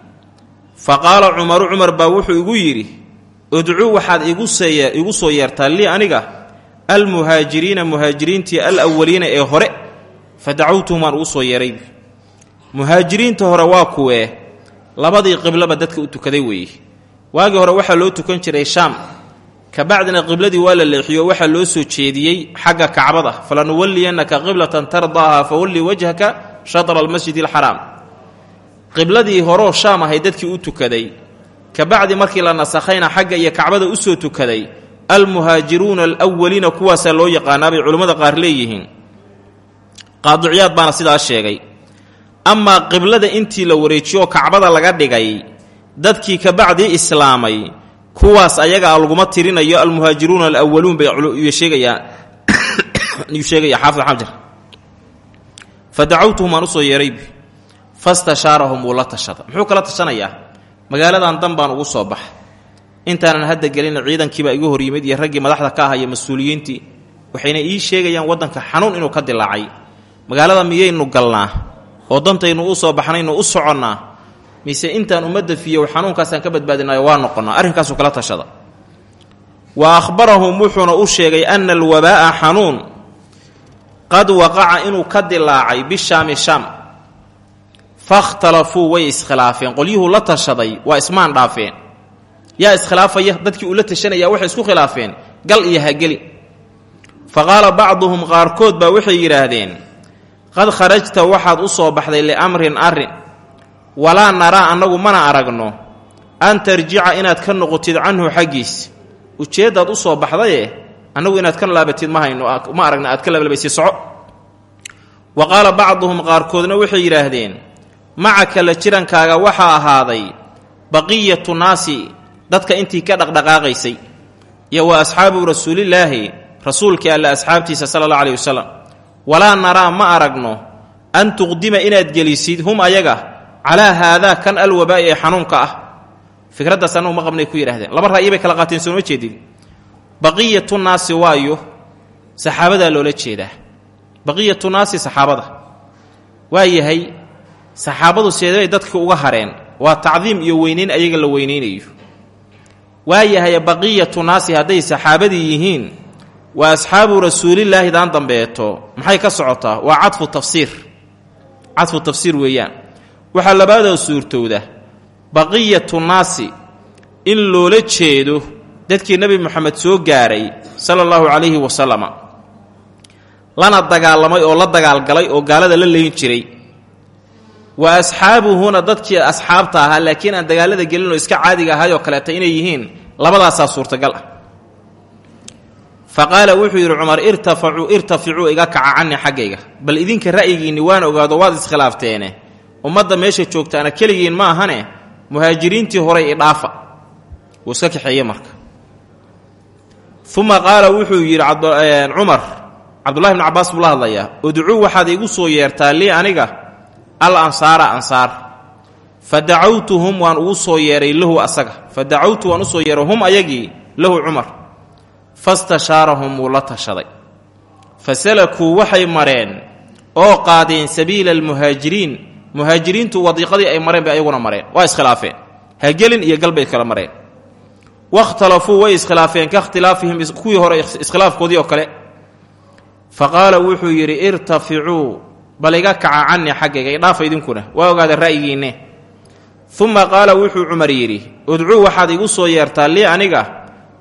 fa qaala cumaru cumar baa wuxuu igu yidhi udcuu waxaad igu soo yeertaa lii aniga almuhaajiriina muhaajiriintii alawaliina ee hore fa dacawtuhum waan ugu soo yeeray. Muhaajiriinta hore waa kuwee labadii qiblaba dadka u tukaday weeye waagii hore waxaa loo tukan jiray shaam. Kabacdina qibladii waa la leexiyo waxaa loo soo jeediyey xagga kacbada. Falanuwalliyannaka qiblatan tardaaha fawalli wajhaka shatra almasjidi alxaraam qibladii horoo shaam ahay dadkii u tukaday. Kabacdi markii la nasakhayna xagga iyo kacbada u soo tukaday almuhaajiruuna alwaliina kuwaasaa loo yaqaanaa bay culimmada qaar leeyihiin. Qaadiciyaad baana sidaas sheegay. Amaa qiblada intii la wareejiyo kacbada laga dhigay dadkii kabacdii islaamay kuwaas ayagaa laguma tirinayo almuhaajiruuna alawaluun bay sheegayaa yuu sheegaya xaafid xamjar fa dacawtuhum aan u soo yeerayb fastashaarahum wuu la tashada. Muxuu kala tashanayaa? Magaaladan dan baan ugu soo baxa intaanan hadda gelin ciidankiibaa igu hor yimid iyo raggii madaxda ka ahaya mas'uuliyiintii waxayna ii sheegayaan waddanka xanuun inuu ka dilaacay. Magaalada miyaynu galnaa oo dantaynu u soo baxnaynu u soconnaa mise intaan ummadda fiyow xanuunkaasaan ka badbaadinayo waa noqonnaa? Arrinkaasuu kala tashada. Wa akhbarahum wuxuuna u sheegay anna alwabaa'a xanuun qad waqaca inuu ka dilaacay bishaami shaam fakhtalafuu way iskhilaafeen qolyuhuu la tashaday waa ismaan dhaafeen yaa iskhilaafaya dadkii uu tashanaya waxay isku khilaafeen. Gal iyo hageli. Fa qaala bacduhum qaarkood waxay yidhaahdeen qad kharajta waxaad u soo baxday liamrin arrin. Walaa naraa annagu mana aragno. An tarjica inaad ka noqotid canhu xaggiis. Ujeeddaad u soo baxdaye? Annagu inaad ka laabatid ma hayno ma aragna aad ka labalbaysid soco. Wa qaala bacduhum qaarkoodna waxay yidhaahdeen macaka la jirankaaga waxaa ahaaday baqiyatu naasi dadka intii ka dhaqdhaqaaqaysay. Iyo wa asxaabu rasuulillaahi rasuulkii alle asxaabtiisa sala allah aleyhi wasalam walaa naraa ma aragno an tuqdima inaad gelisid hum ayaga calaa haadaa kan alwabaa'i ee xanuunka ah. Fikraddaas annagu qabnay ku yidhahdeen laba ra'yi bay kala qaateen sooma jeedid baqiyatu naasi waayo saxaabadaa loola jeedaa. Baqiyatu naasi saxaabada. Waa yahay saxaabadu seedabay dadka uga hareen. Waa tacdiim iyo weynayn ayaga la weynaynayo waa yahay baqiyatu naasi hadday saxaabadii yihiin waa asxaabu rasuulillaahi daan dambeeto. Maxay ka socotaa? Waa cadfu tafsiir. Cadfu tafsiir weeyaan. Waxaa labaadoo suurtowda. Baqiyatu naasi in loola jeedo dadkii nebi moxamed soo gaaray sala allahu calayhi wasalama lana dagaalamay oo la dagaalgalay oo gaalada la leyn jiray wa asxaabuhuna dadkii asxaabta ahaa laakiin aan dagaalada gelin oo iska caadiga ahaayoo kaleeta inay yihiin labadaasaa suurtagal ah. Fa wuxuu yidhi cumar irtafacuu irtaficuu iga kaca cani xaggayga. Bal idinka ra'yigiinni waan ogaado waad iskhilaafteene ummadda meesha joogtaana keligiin ma ahane muhaajiriintii horay idhaafa wuu iska kaxeeye marka. Uma qaala wuxuu yidhi cumar cabdullahi bnu cabbaas buu la hadlayaa udcuu waxaad igu soo yeertaa lii aniga al ansaara ansaar. Fa dacawtuhum waan ugu soo yeeray lahu asaga. Fa dacawtu waan u soo yeeray hum ayagii lahu cumar. Fastashaarahum wuu la tashaday. Fa salakuu waxay mareen oo qaadeen sabiila almuhaajiriin. Muhaajiriintu wadiiqadii ay mareen bay ayaguna mareen. Waa iskhilaafeen. Hagelin iyo galbay kala mareen. Wakhtalafuu way iskhilaafeen. Ka ikhtilaafihim kuwii hore iskhilaafkoodii oo kale. Fa qaala wuxuu yidhi irtaficuu bal iga kaca canii xaggayga idhaafa idinkuna waa ogaada ra'yigiinne. Uma qaala wuxuu cumar yidhi udcuu waxaad igu soo yeertaa lii aniga?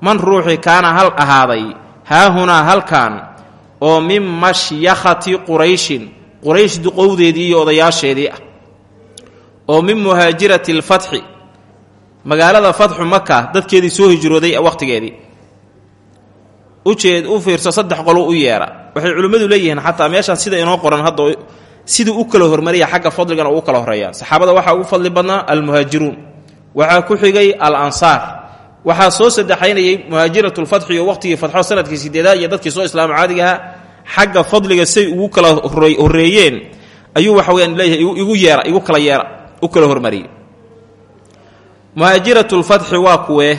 Man ruuxii kaana hal ahaaday? Haahunaa halkan oo min mashyakhati qurayshin quraysh duqowdeedii iyo odayaasheedii ah. Oo min muhaajirati alfatxi magaalada fatxu maka dadkeedii soo hijrooday wakhtigeedii ujeed u fiirso saddex qolo u yeera. Waxay culimmadu leeyihiin xataa meeshaan sida inoo qoran hadda siduu u kala hormaraya xagga fadligana uu kala horeeyaa saxaabada waxaa ugu fadli badnaa almuhaajiruun. Waxaa ku xigay al ansaar waxaa soo saddexaynayay muhaajiratulfatxi iyo waqhtigii fatxo sannadkii sideedaad iyo dadkii soo islaama caadigaha xagga fadliga say ugu kala horeeyeen ayuu waxa weyaan leeyahay igu yeera igu kala yeera u kala hormariyey. Muhaajiratulfatxi waa kuwee?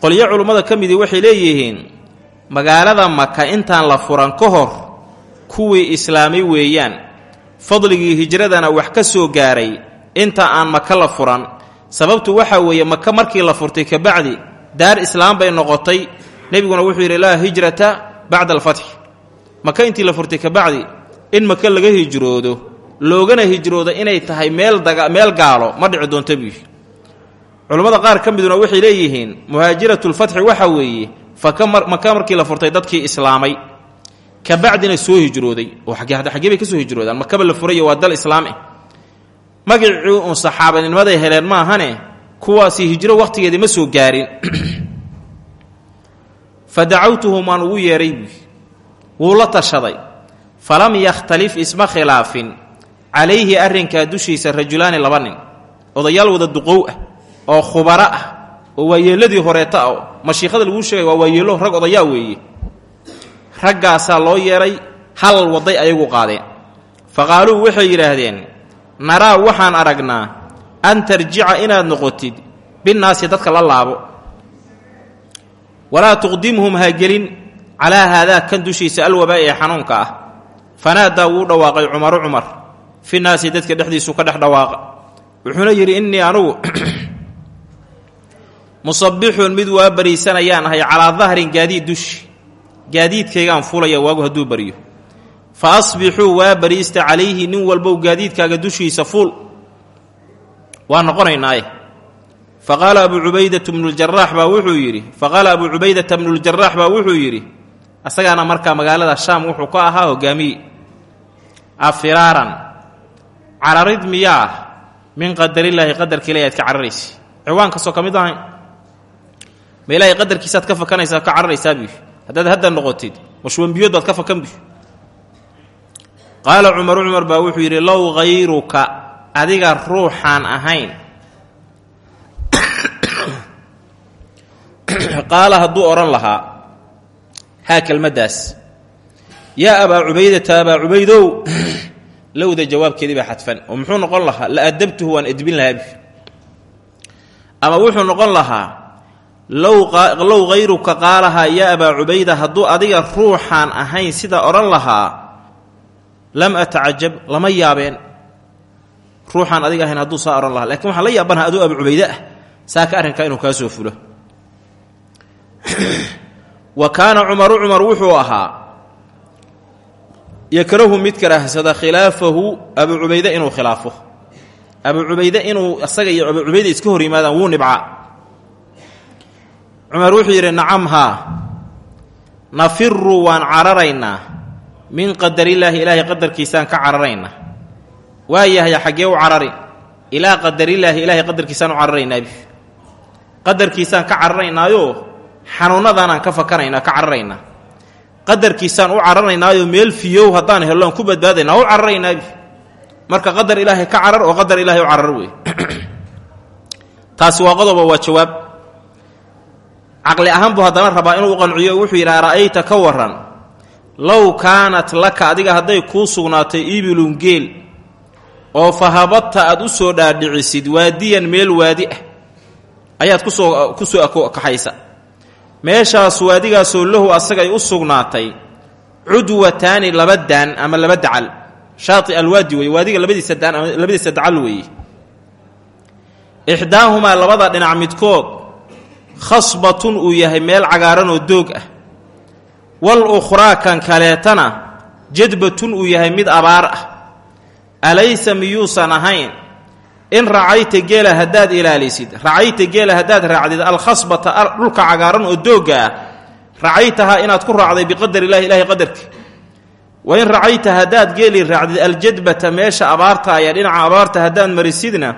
Qolyo culummada ka midii waxay leeyihiin magaalada maka intaan la furan ka hor kuwii islaamay weeyaan fadligii hijradana wax ka soo gaaray inta aan maka la furan. Sababtu waxaa weeye maka markii la furtay kabacdi daar islaam bay noqotay. Nebiguna wuxuu yidhi laa hijrata bacda alfatxi maka intii la furtay kabacdi in maka laga hijroodo loogana hijroodo inay tahay meel daga meel gaalo ma dhici doonta buu culammada qaar ka miduna waxay leeyihiin muhaajiratulfatxi waxa weeye maka markii la furtay dadkii islaamay kabacdina soo hijrooday. Oo xaggee bay ka soo hijroodaan. Makaba la furay waa dal islaam ah magacii uun saxaabanimaday heleen maahane kuwaasi hijro wakhtigeedii ma soo gaarin. Fa dacawtuhum waan ugu yeedhay buui wuu la tashaday. Falam yakhtalif isma khilaafin. Calayhi arrinkaa dushiisa rajulaani laba nin. Odayaal wada duqow ah oo khubaro ah oo waayeelladii horeeta ah mashiikhada laguu sheegay waa waayeello rag odayaa weeye. Raggaasaa loo yeedhay hal waday ayagu qaadeen. Fa qaaluu waxay yidhaahdeen naraa waxaan aragnaa an tarjica inaad noqotid binnaasi dadka la laabo. Walaa tuqdimhum ha gelin calaa haadaa kan dushiisa alwabaa'i ee xanuunka ah. Fanaadaa wuu dhawaaqay cumaru cumar. Fi naasi dadka dhexdiisu ka dhex dhawaaqa wuxuuna yidhi innii anugu musabbixun mid waa bariisanayaan ahay calaa dahrin gaadiid dushi. Gaadiidkaygaan fulaya waagu hadduu baryo fa asbixuu waa bariista calayhi nin walbow gaadiidkaaga dushiisa fuul waa noqonaynaaye. Fa qaala abuu cubaydata bnuljarax baa wuxuu yidhi fa qaala abuu cubaydata bnuljarax baa wuxuu yidhi asagaana markaa magaalada shaam wuxuu ka ahaa hogaamiye. Afiraaran cararid miyaa? Min qadarillaahi qadarka ilahi aad ka cararaysa ciwaan kastoo ka mid ahayn ma ilaahay qadarkiisaad ka fakanaysaa ka cararaysaa buu haddaad hadda noqotid mashwambiyood baad ka fakan bu qaala cumaru cumar baa wuxuu yidhi low hayruka adiga ruuxaan ahayn. Qaala hadduu odhan lahaa haa kelmaddaas. Yaa abaa cubaydata abaa cubaydow lowda jawaabkeedii baa xadfan. Oo muxuu noqon lahaa la adabtuhu waan edbin lahaa. Bu ama wuxuu noqon lahaa low hayruka qaalahaa yaa abaa cubayda hadduu adiga ruuxaan ahayn sida odhan lahaa lam atacajab lama yaabeen. Ruuxaan adiga ahayn hadduu saa odhan lahaa. Lakin waxaan la yaabanaha aduu abaa cubayde ah. Saaka arrinkaa inuu kaa soo fulo. Wa kaana cumaru cumar wuxuu ahaa yakrahu mid karaahsada khilaafahu abuu cubayde inuu khilaafo. Abuu cubayde inuu asaga iyo abuu cubayde iska hor yimaadaan wuu nibcaa cumar wuxuu yidhi nacam haa nafiru waan cararaynaa. Min qadarillaahi ilaahay qadarkiisaan ka cararaynaa. Waayahaya xaggee u carari. Ilaa qadarillaahi ilaahay qadarkiisaan u cararaynaabi qadarkiisaan ka cararaynaayo xanuunnadaanaan ka fakanaynaa ka cararaynaa. Qadarkiisaan u cararaynaayo meel fiyow haddaan helloan ku badbaadaynaa u cararaynaabi marka qadar ilaahay ka carar oo qadar ilaahay u carar wey taasi waa qodoba waa jawaab caqli ahaan buu haddana rabaa inuu qanciyo wuxuu yidhi ara'ayta ka waran low kaanat laka adiga hadday kuu sugnaatay ibilun geel oo fahabadta aad u soo dhaadhicisid waadiyan meel waadi ah ayaad ku soo ku soo kaxaysa. Meeshaas waadigaasoo lahu asagay u sugnaatay cudwataani laba daan ama laba dacal. Shaati alwaadi weye waadiga labadiisa daan ama labadiisa dacal weeye. Ixdaahumaa labada dhinac midkood khasbatun uu yahay meel cagaaran oo doog ah. Wal ukhraa kan kaleetana jadbatun uu yahay mid abaar ah. Alaysa miyuusan ahayn? In racayta geela haddaad ilaalisid racayta geela haddaad raacdid alkhasbata dhulka cagaaran oo doogga ah inaad ku raacday biqadar illahi ilahay qadarka wain racayta haddaad geeli raacdid aljadbata meesha abaarta ayaa dhinaca abaarta haddaad marisidna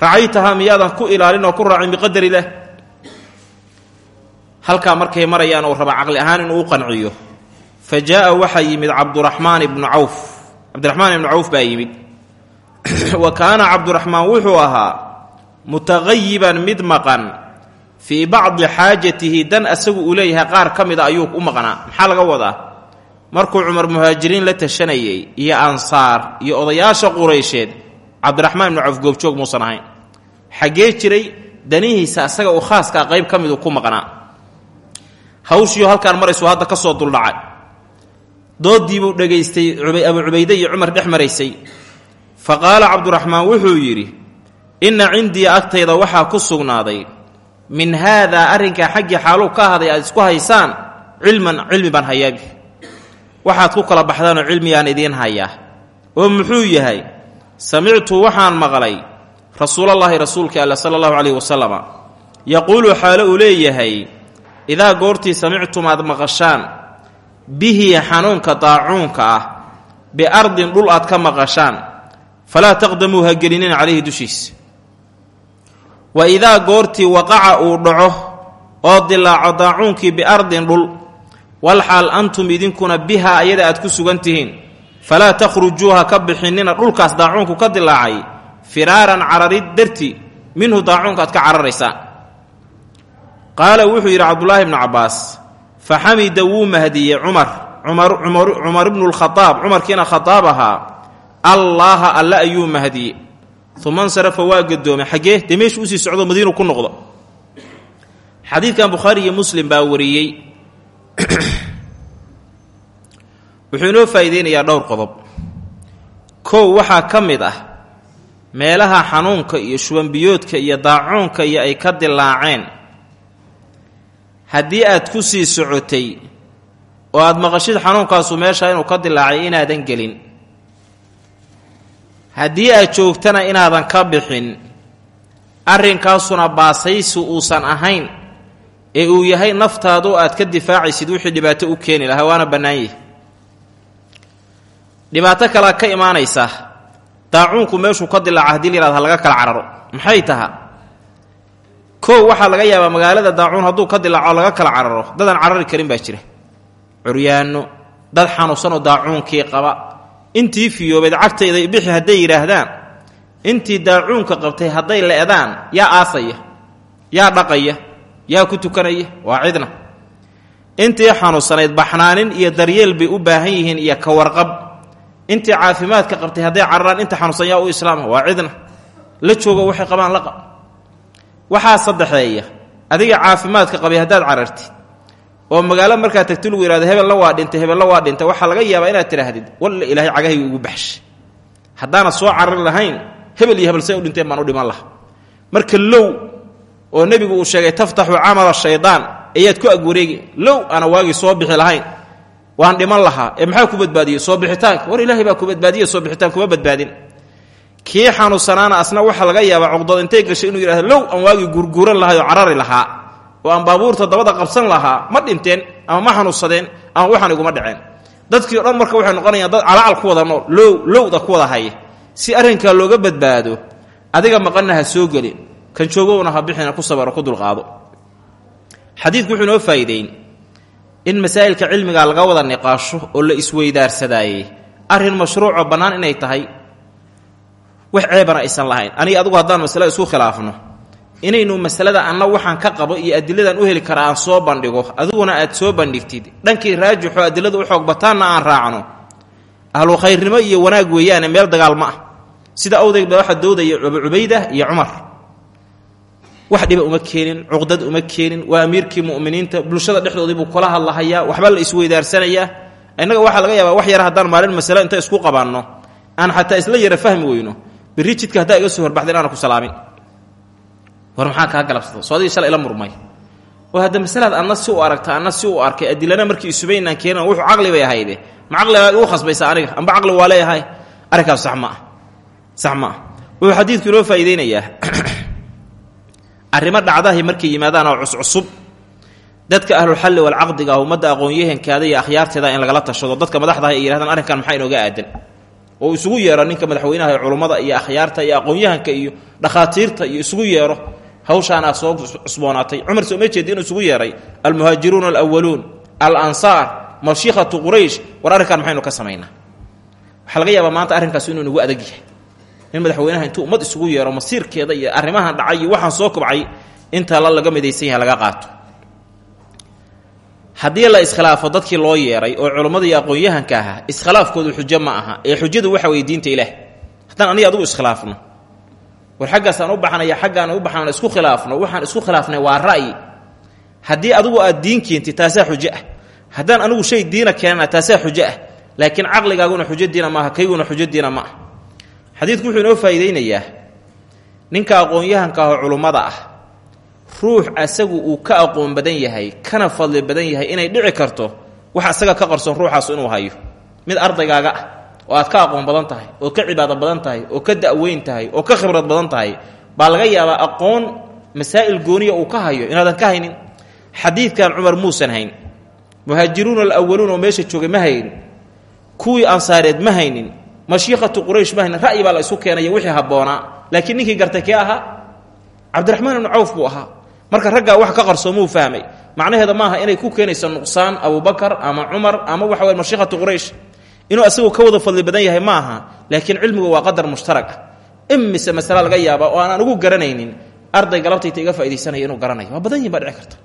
racaytahaa miyaadan ku ilaalin oo ku raacin biqadar ilah halkaa markay marayaan uu raba caqli ahaan inuu u qanciyo fa jaa'a waxaa yimid cabduraxmaan ibnu cawf. Cabdiraxmaan ibnu cawf baa yimid. Wa kaana cabduraxmaan wuxuu ahaa mutaqayiban mid maqan fii bacdi xaajatihi dan asagu uu leeyahay qaar ka mida ayuu u maqnaa. Maxaa laga wadaa? Markuu cumar muhaajiriin la tashanayay iyo ansaar iyo odayaasha quraysheed cabdiraxmaan ibnu cawf goobjoog muusan ahayn. Xaggee jiray danihiisa asaga uu khaaskaa qayb ka miduu ku maqnaa hawshiiu halkaan maraysu hadda ka soo duldhacay. Doodiibuu dhegaystay abu cubayde iyo cumar dhex maraysay. Fa qaala cabduraxmaan wuxuu yidhi inna cindii agtayda waxaa ku sugnaaday. Min haadaa arrinkaa xaggii xaaluu ka ahaday aad isku haysaan cilman cilmi baan hayaabi waxaad ku kala baxdaanoo cilmiyaan idiin hayaa. Oo muxuu yahay samictu waxaan maqlay rasuulallaahi rasuulka alla sala allahu calayhi wasalama yaquulu xaalo uu leeyahay idaa goortii samictum aad maqashaan bihi xanuunka daacuunka ah biardin dhul aad ka maqashaan falaa taqdamuu ha gelinin calayhi dushiisa wa idaa goortii waqaca uu dhaco oo dilaaco daacuunkii biardin dhul walxaal antum idinkuna bihaa ayada aad ku sugan tihiin falaa takhrujuuha ka bixinina dhulkaas daacuunku ka dilaacay firaaran cararid darti minhu daacuunka aad ka cararaysaan qaala wuxuu yidhi cabdulaahi bnu cabbaas fa xamida wuu mahdiyey cumar. Cumar ibnu lkhadaab cumarkiina khadaab ahaa allaaha alle ayuu mahdiyey. Uma nsarafa waa gadoomay xaggee dee meeshu u sii socdo madiinu ku noqdo. Xadiidkan bukhaari iyo muslim baa wariyey. Wuxuu inoo faa'iideynayaa dhowr qodob. Kow waxaa ka mid ah meelaha xanuunka iyo shubanbiyoodka iyo daacuunka iyo ay ka dilaaceen haddii aad ku sii socotay oo aad maqashid xanuunkaasu meesha inuu ka dilaacay inaadan gelin. Haddii aad joogtana inaadan ka bixin arrinkaasuna baasaysi uusan ahayn ee uu yahay naftaadu aad ka difaacaysid wixii dhibaato u keeni lahaa waana bannaan yahi dhibaato kalea ka imaanaysa daacuunku meeshuu ka dilaaca haddii layihahdo ha laga kala cararo. Maxay taha kow waxaa laga yaabaa magaalada daacuun hadduu ka dilaaco laga kala cararo. Dadaan carari karin baa jira. Curyaanno dad xanuunsanoo daacuunkii qaba. Intii fiyoobeed cagtayda bixi hadday yidhaahdaan intii daacuunka qabtay hadday le'daan yaa aasaya yaa dhaqaya yaa ku tukanaya waa cidna. Intii xanuunsanayd baxnaanin iyo daryeel bay u baahan yihiin iyo ka warqab. Intii caafimaadka qabtay hadday cararaan inta xanuunsan yaa u islaama waa cidna. La joogo waxay qabaan laqa waxaa saddexeeya adiga caafimaadka qabay haddaad carartid oo magaalo markaa tagti lagu yihahdo hebella waa dhintay hebella waa dhintay waxaa laga yaabaa inaad tidhaahdid walla ilaahay cagahayga ugu baxshay haddaana soo carari lahayn hebel iyo hebel say u dhinteen baan u dhiman laha marka low oo nebigu uu sheegay taftaxu camala shaydaan ayaad ku agwareegi low ana waagii soo bixi lahayn. Waan dhiman lahaa ee maxaa ku badbaadiyey? Soo bixitaanka. War ilaahay baa ku badbaadiye soo bixitaan kuma badbaadin kii xanuunsanaana asna waxaa laga yaabaa cuqdad intay gashay inuu yidhahdo low aan waagii gurguuran lahay oo carari lahaa oo aan baabuurta dabada qabsan lahaa ma dhinteen ama ma xanuunsadeen ama waxaan iguma dhaceen. Dadkii o dhan marka waxay noqonayaan dad calaacal ku wada nool low lowda ku wada haya si arrinkaa looga badbaado adiga maqanna ha soo gelin kan joogowna ha bixina ku sabaro ku dulqaado. Xadiidku wuxuu inoo faa'iideyn in masaa'ilka cilmiga laga wada niqaasho oo la isweydaarsadaaye arrin mashruucoo bannaan inay tahay wax ceebana aysan lahayn. Aniga adugu haddaan masale isku khilaafno inaynu masalada anna waxaan ka qabo iyo adiladan u heli kara soo bandhigo adiguna aad soo bandhigtid. Dhankii raajixo adilada u xoog bataanna aan raacno. Ahlu khayrnimo iyo wanaag weeyaane meel dagaal ma ah. Sida awdeeg ba waxaa doodaya cubayda iyo cumar. Wax dhiba uma keenin cuqdad uma keenin waa amiirkii mu'miniinta bulshada dhexdoodii buu kula hadlahayaa waxba la isweydaarsanaya. Innaga waxaa laga yaabaa wax yara haddaan maalin masale inta isku qabanno. Aan xataa isla yara fahmi weyno berri jidka haddaa iga soo horbaxda inaana ku salaamin. War maxaa kaa galabsata soo adigii shalay ila murmay. Oo hadda masalaad anna si u aragta anna si u arkay adilana markii isubaynaan keenan wuxuu caqli bay ahayde. Ma caqligaa igu khasbaysa aniga? Amba caqli waa leeyahay. Arrinkaas sax ma ah. Sax ma ah. Wuxuu xadiidku yimaadaan oo cuscusub dadka ahlulxalli walcaqdiga ah ummadda aqoon-yahankaada iyo akhyaarteeda in lagala tashado dadka madaxdaah ay yihahdaan arrinkan maxaa inooga aadan oo isugu yeero ninka madaxweynaha ee culummada iyo akhyaarta iyo aqoon-yahanka iyo dhakhaatiirta iyo isugu yeero hawshaanaa soo cusboonaatay cumar sooma jeedi inuu isugu yeeray? Almuhaajiruuna alawaluun alansaar mashiikhatu quraysh. War arrinkan maxaynu ka samaynaa waxaa laga yaabaa maanta arrinkaas inuu nagu adag yahay. In madaxweynaha intuu ummad isugu yeero masiirkeeda iyo arrimahan dhacay iyo waxaan soo kobcay inta la laga midaysan yahay laga qaato haddii la iskhilaafo dadkii loo yeeray oo culummada iyo aqoon-yahanka ahaa iskhilaafkoodu xujo ma aha. Ee xujadu waxa weye diinta ilaah. Haddaan aniga adugu iskhilaafno war xaggaasaan u baxnaya xaggaan u baxnana isku khilaafno waxaan isku khilaafnay waa ra'yi. Haddii adigu aad diin keentid taasaa xujo ah. Haddaan anigu shay diina keenana taasaa xujo ah. Laakiin caqligaaguna xujo diina maaha kayguna xujo diina ma ah xadiidku wuxuu inoo faa'iidaynayaa ninka aqoon-yahanka ah oo culummada ah ruux asagu uu ka aqoon badan yahay kana fadli badan yahay inay dhici karto wax asaga ka qarsoon ruuxaasu inuu hayo. Mid ardaygaaga ah oo aad ka aqoon badan tahay oo ka cibaado badan tahay oo ka da'weyn tahay oo ka khibrad badan tahay baa laga yaabaa aqoon masaa'il gooniya uu ka hayo inaadan ka haynin. Xadiidkan cumar muusan hayn muhaajiruuna alawaluun oo meesha joogay ma haynin. Kuwii ansaareed ma haynin. Mashiikhatu quraysh ma haynin. Ra'yi baa la isu keenaya wixii habboonaa. Laakiin ninkii gartay kee ahaa? Cabdiraxmaan ibnu cawf buu ahaa marka raggaa wax ka qarsoomuu fahmay. Macnaheeda maaha inay ku keenayso nuqsaan abubakar ama cumar ama waxa weye mashiikhatu quraysh. Inuu asagoo ka wada fadli badan yahay ma aha laakiin cilmigu waa qadar mushtarag ah imise masale laga yaaba oo aanaan ugu garanaynin arday galabtayta iga faaidaysanaya inuu garanayo waa badan yihiin baa dhici karta.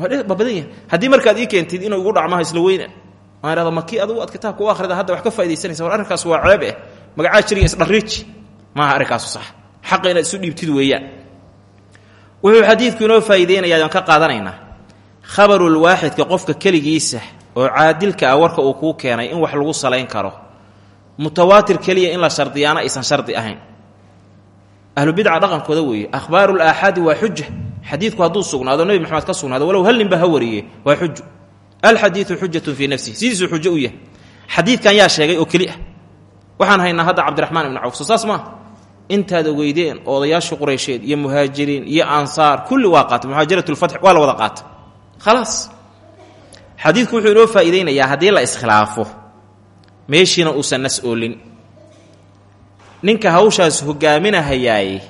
Waa badan yahi haddii markaad ii keentid inuu igu dhacmaha isla weyna waan ihahda makii adugu aad kitaabka akhrida hadda wax ka faa'idaysanaysa war arrinkaas waa ceeb eh. Magacaa jiriga isdharriiji. Maaha arrinkaasu sax. Xaqa inaad isu dhiibtid weeyaan wuxuu xadiidku inoo faa'iideynaya aan ka qaadanaynaa khabarulwaaxidka qofka keligiisa oo caadilka ah warka uu kuu keenay in wax lagu salayn karo. Mutawaatir keliya in la shardiyaana aysan shardi ahayn. Ahlubidca dhaqankooda weeye akhbaaru laaxaadi waa xuja xadiidku hadduu sugnaado nebi maxamed ka sugnaado walow hal ninba ha wariye waa xuju alxadiidu xujatun fii nafsihi sidiisuu xujo u yahay. Xadiidkan yaa sheegay oo keli ah. Waxaan haynaa hadda cabdiraxmaan ibni cawf soo saas intaad ogeydeen odayaashii quraysheed iyo muhaajiriin iyo ansaar kulli waa qaatay. Muhaajirat lfatx waa la wada qaatay. Khalaas xadiidku wuxuu inoo faa'iideynayaa haddii la iskhilaafo meeshiina uusan nas oolin. Ninka hawshaas hogaaminahayaaye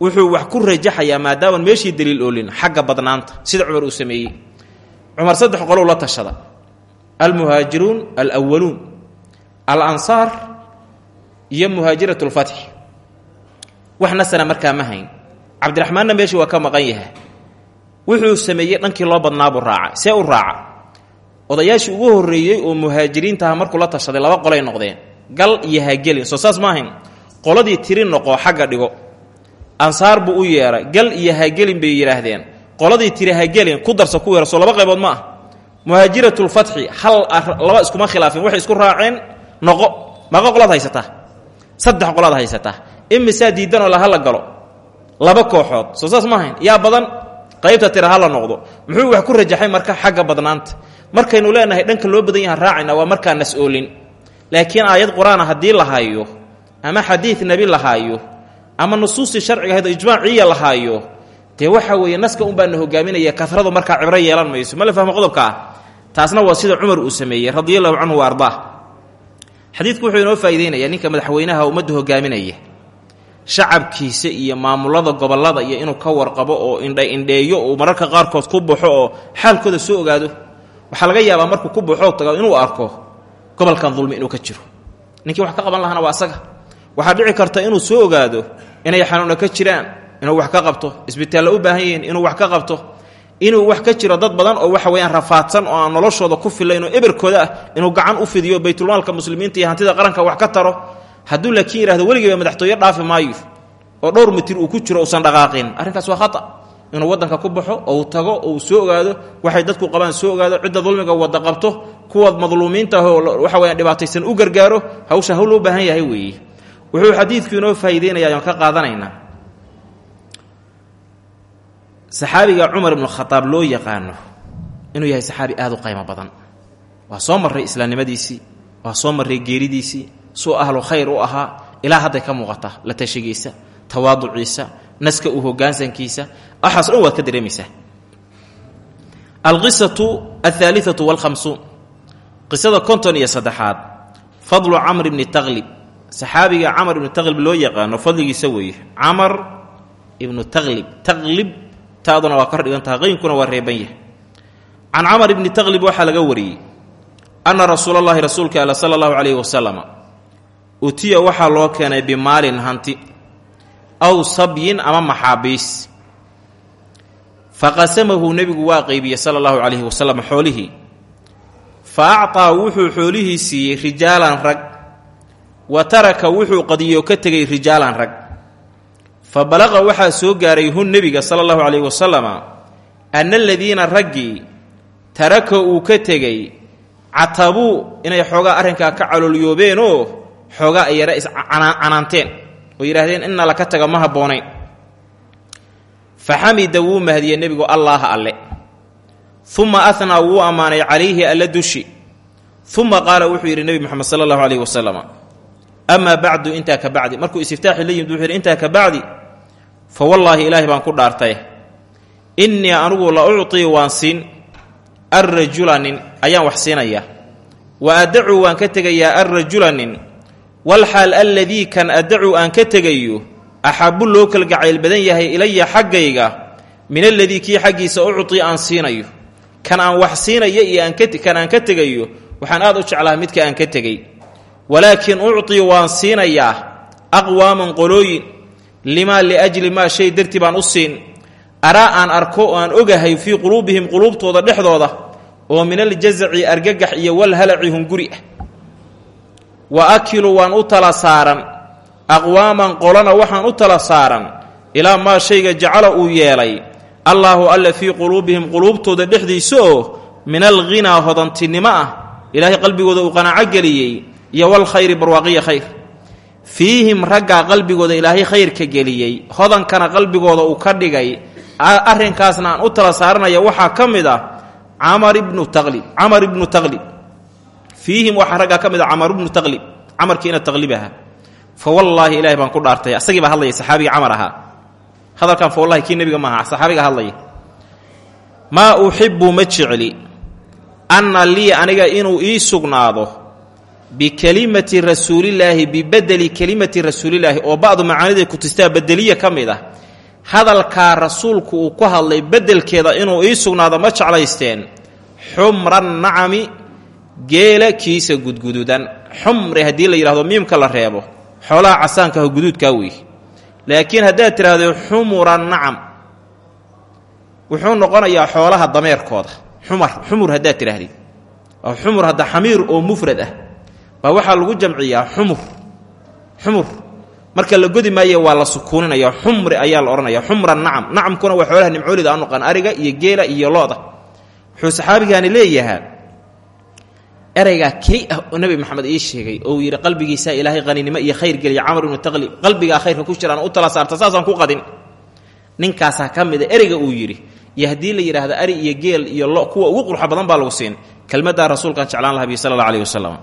wuxuu wax ku rajaxayaa maadaaman meeshii daliil oolin xagga badnaanta sida cumar uu sameeyey. Cumar saddex qolow la tashada. Almuhaajiruun alwaluun alansaar iyo muhaajirat lfatxi wax nasana markaa ma hayn. Cabdiraxmaanna meeshii waa ka maqan yahay. Wuxuu sameeyey dhankii loo badnaabuu raaca see u raaca. Odayaashii ugu horreeyey oo muhaajiriintaha markuu la tashaday laba qolay noqdeen. Gal iyo hagelin soo saas ma ahayn qoladii tiri noqo xagga dhigo. Ansaar buu u yeedhay gal iyo hagelin bay yidhaahdeen. Qoladii tiri hagelin ku darsa ku weera soo laba qaybood ma ah. Muhaajiratulfatxi hal laba iskuma khilaafin. Waxay isku raaceen noqo. Maqa qolaad haysataa saddex qolaad haysataa imisaa diidanoo la hala galo laba kooxood. Soo saas ma ahayn. Yaa badan qaybta tira hala noqdo. Muxuu wax ku rajaxay marka xagga badnaanta? Markaynu leenahay dhanka loo badan yahaan raacayna waa markaa nas-oolin laakiin aayad qur'aana la haayo ama xadiid nebi la haayo ama nusuustii sharciga ahayd oo la haayo dee waxa weeye naska un baana hogaaminaya karadu markaa cibro yeelan mayso. Ma la fahmo qodobka? Taasna waa sida cumar uu sameeyey radia allahu canhu wa ardaa wuxuu inoo faa'iideynayaa ninka madaxweynaha ummadda hogaaminaya shacabkiisa iyo maamulada gobollada iyo inuu ka warqabo oo indha-indheeyo uu mararka qaarkood ku baxo oo xaalkooda soo ogaado waxaa laga yaabaa markuu ku baxoo tago inuu arko gobolkan dulmi inuu ka jiro. Ninkii wax ka qaban lahaana waa asaga. Waxaa dhici karta inuu soo ogaado inay xanuuna ka jiraan inuu wax ka qabto isbitaalla u baahan yihiin inuu wax ka qabto. Inuu wax ka jiro dad badan oo waxa weyaan rafaadsan oo aan noloshooda ku fillayn oo eberkooda ah inuu gacan u fidiyo baytulmaalka muslimiinta iyo hantida qaranka wax ka taro hadduu laakiin yihahdo weligiiba madaxtooye dhaafi maayo oo dhowr mitir uu ku jiro uusan dhaqaaqin arrinkaas waa khata. Inuu waddanka ku baxo ou tago ou soo ogaado waxay dadku qabaan soo ogaado cidda dulmiga wada qabto kuwa madluumiinta ahoo waxa weyaan dhibaataysan u gargaaro hawsha hawl loo baahan yahay weeye wuxuu xadiidku inoo ka qaadanaynaa. Saxaabiga cumar ibnu khadaab loo yaqaano inuu yahay saxaabi aad u qaymo badan. Waa soo marray islaamnimadiisii waa soo marray geeridiisii suu ahlu khayr u ahaa ilaa hadday ka muuqata la tashigiisa tawaaduciisa naska u hogaansankiisa waxaas dhan waad ka dareemaysaa alqisatu alhaaliatu walkhamsuun qisada konton iyo saddexaad fadlu camr bni taklib saxaabiga camar ibnu taklib loo yaqaano fadligiisa weeye camar ibnu taklib taklib taaduna waa kor dhigan taha qeynkuna waa reeban yahay. Can camar ibni taklib waxaa laga wariyey anna rasuula allahi rasuulka alla sala allahu utiya waxaa loo keenay bimaalin hanti aw sabyin ama maxaabiis. Faqasamahu nebigu waa qeybiyey sala allahu calayhi wasalam xoolihii fa actaa wuxuu xoolihii siiyey rijaalan rag. Wa taraka wuxuu qadiyo ka tegay rijaalan rag. Fa balaqa waxaa soo gaaray hun nebiga sala allahu calayhi wasalama anna aladiina raggii taraka uu ka tegey catabuu inay xoogaa arrinkaa ka caloolyoobeenoo xoogaa ay yara iscanaanteen oo yidhaahdeen inna laka taga ma habboonayn fa xamida wuu mahadiyey nebigu allaaha alle. Uma ahnaa wuu ammaanay calayhi alla dushi. Uma qaala wuxuu yidhi nebi moxamed sala allahu calayhi wasalam amaa bacdu intaa ka bacdi. Markuu istiftaaxi la yimid wuxuu yidhi intaa ka bacdi fa wallaahi ilaahay baan ku dhaartay. Innii anugu la uctii waan siin. Arrajula nin ayaan wax siinayaa wa addacu waan ka tegayaa arrajula nin walxaal alladii kan addacu aan ka tegayo axabu loo kalgacayl badan yahay ilaya xaggayga min aladii kii xaggiisa uctii aan siinayo. Kan aan wax siinaya iyo kan aan ka tegayo waxaan aad u jeclaha midka aan ka tegay. Walaakin uctii waan siinayaa aqwaaman qolooyin limaa liajli maa shay dartii baan u siin. Araa aan arko oo aan ogahay fii quluubihim quluubtooda dhexdooda oo min aljazaci argagax iyo walhalaci hunguri. ah wa akilu waan u tala saaran. Aqwaaman qolana waxaan u tala saaran. Ilaa maa shayga jacala uu yeelay. Allaahu alla fii quluubihim quluubtooda dhexdiisa oo min alghinaa hodantinimo ah. Ilaahay qalbigooda uu qanaaco geliyey. Iyo walkhayri barwaaqiya khayr. Fiihim raggaa qalbigooda ilaahay khayrka geliyey. Hodankana qalbigooda uu ka dhigay. Arrinkaasna aan u tala saaranaya waxaa ka mid ah camar ibnu taqlib camar ibnu taqlib fiihim waxaa raggaa ka mid a ibnu taqlib camarkiina taqlib ahaa fa wallaahi ilahay baan ku dhaartay asagii baa hadlaya saxaabigii camar hadalkan fa wallahi kii nebiga maaha saxaabiga hadlaya maa uxibu ma jecli anna lii aniga inuu ii sugnaado bikelimati rasuulillaahi bibedeli kelimati rasuulillaahi oo ba'du macaaniday kutistaa bedeliya ka mid ah. Hadalkaa rasuulku uu ku hadlay beddelkeeda inuu ii sugnaado ma jeclaysteen. Xumran nacami geela kiisa gudgududan xumri haddii la yidhahdo miimka la reebo xoolaha casaankaah guduudkaa wey laakiin haddaad tidhaahdo xumura nacam wuxuu noqonayaa xoolaha dameerkooda. Xumar xumur haddaad tidhaahdid oo xumur hadda xamiir oo mufrad ah. Baa waxaa lagu jamciyaa xumur. Xumur. Marka la godi maaye waa la sukuuninaya xumri ayaa la odhanaya xumra nacam. Nacamkuna waa xoolaha nimcoolida aan noqon ariga iyo geela iyo looda. Wuxuu saxaabigaani leeyahaa ereygaa key ah oo nebi maxamed ii sheegay oo uu yidhi qalbigiisaa ilaahay qaninimo iyo khayr geliya camar ibnu taqlib qalbigaa khayrka ku jiraan u tala saarta saasaan ku qadin. Ninkaasaa ka mida ereyga uu yidhi iyo haddii la yidhaahdo ari iyo geel iyo lo kuwa ugu qurxa badan baa lagu siin kelmaddaa rasuulkaan jeclaan laha bi sala alla alih wasalam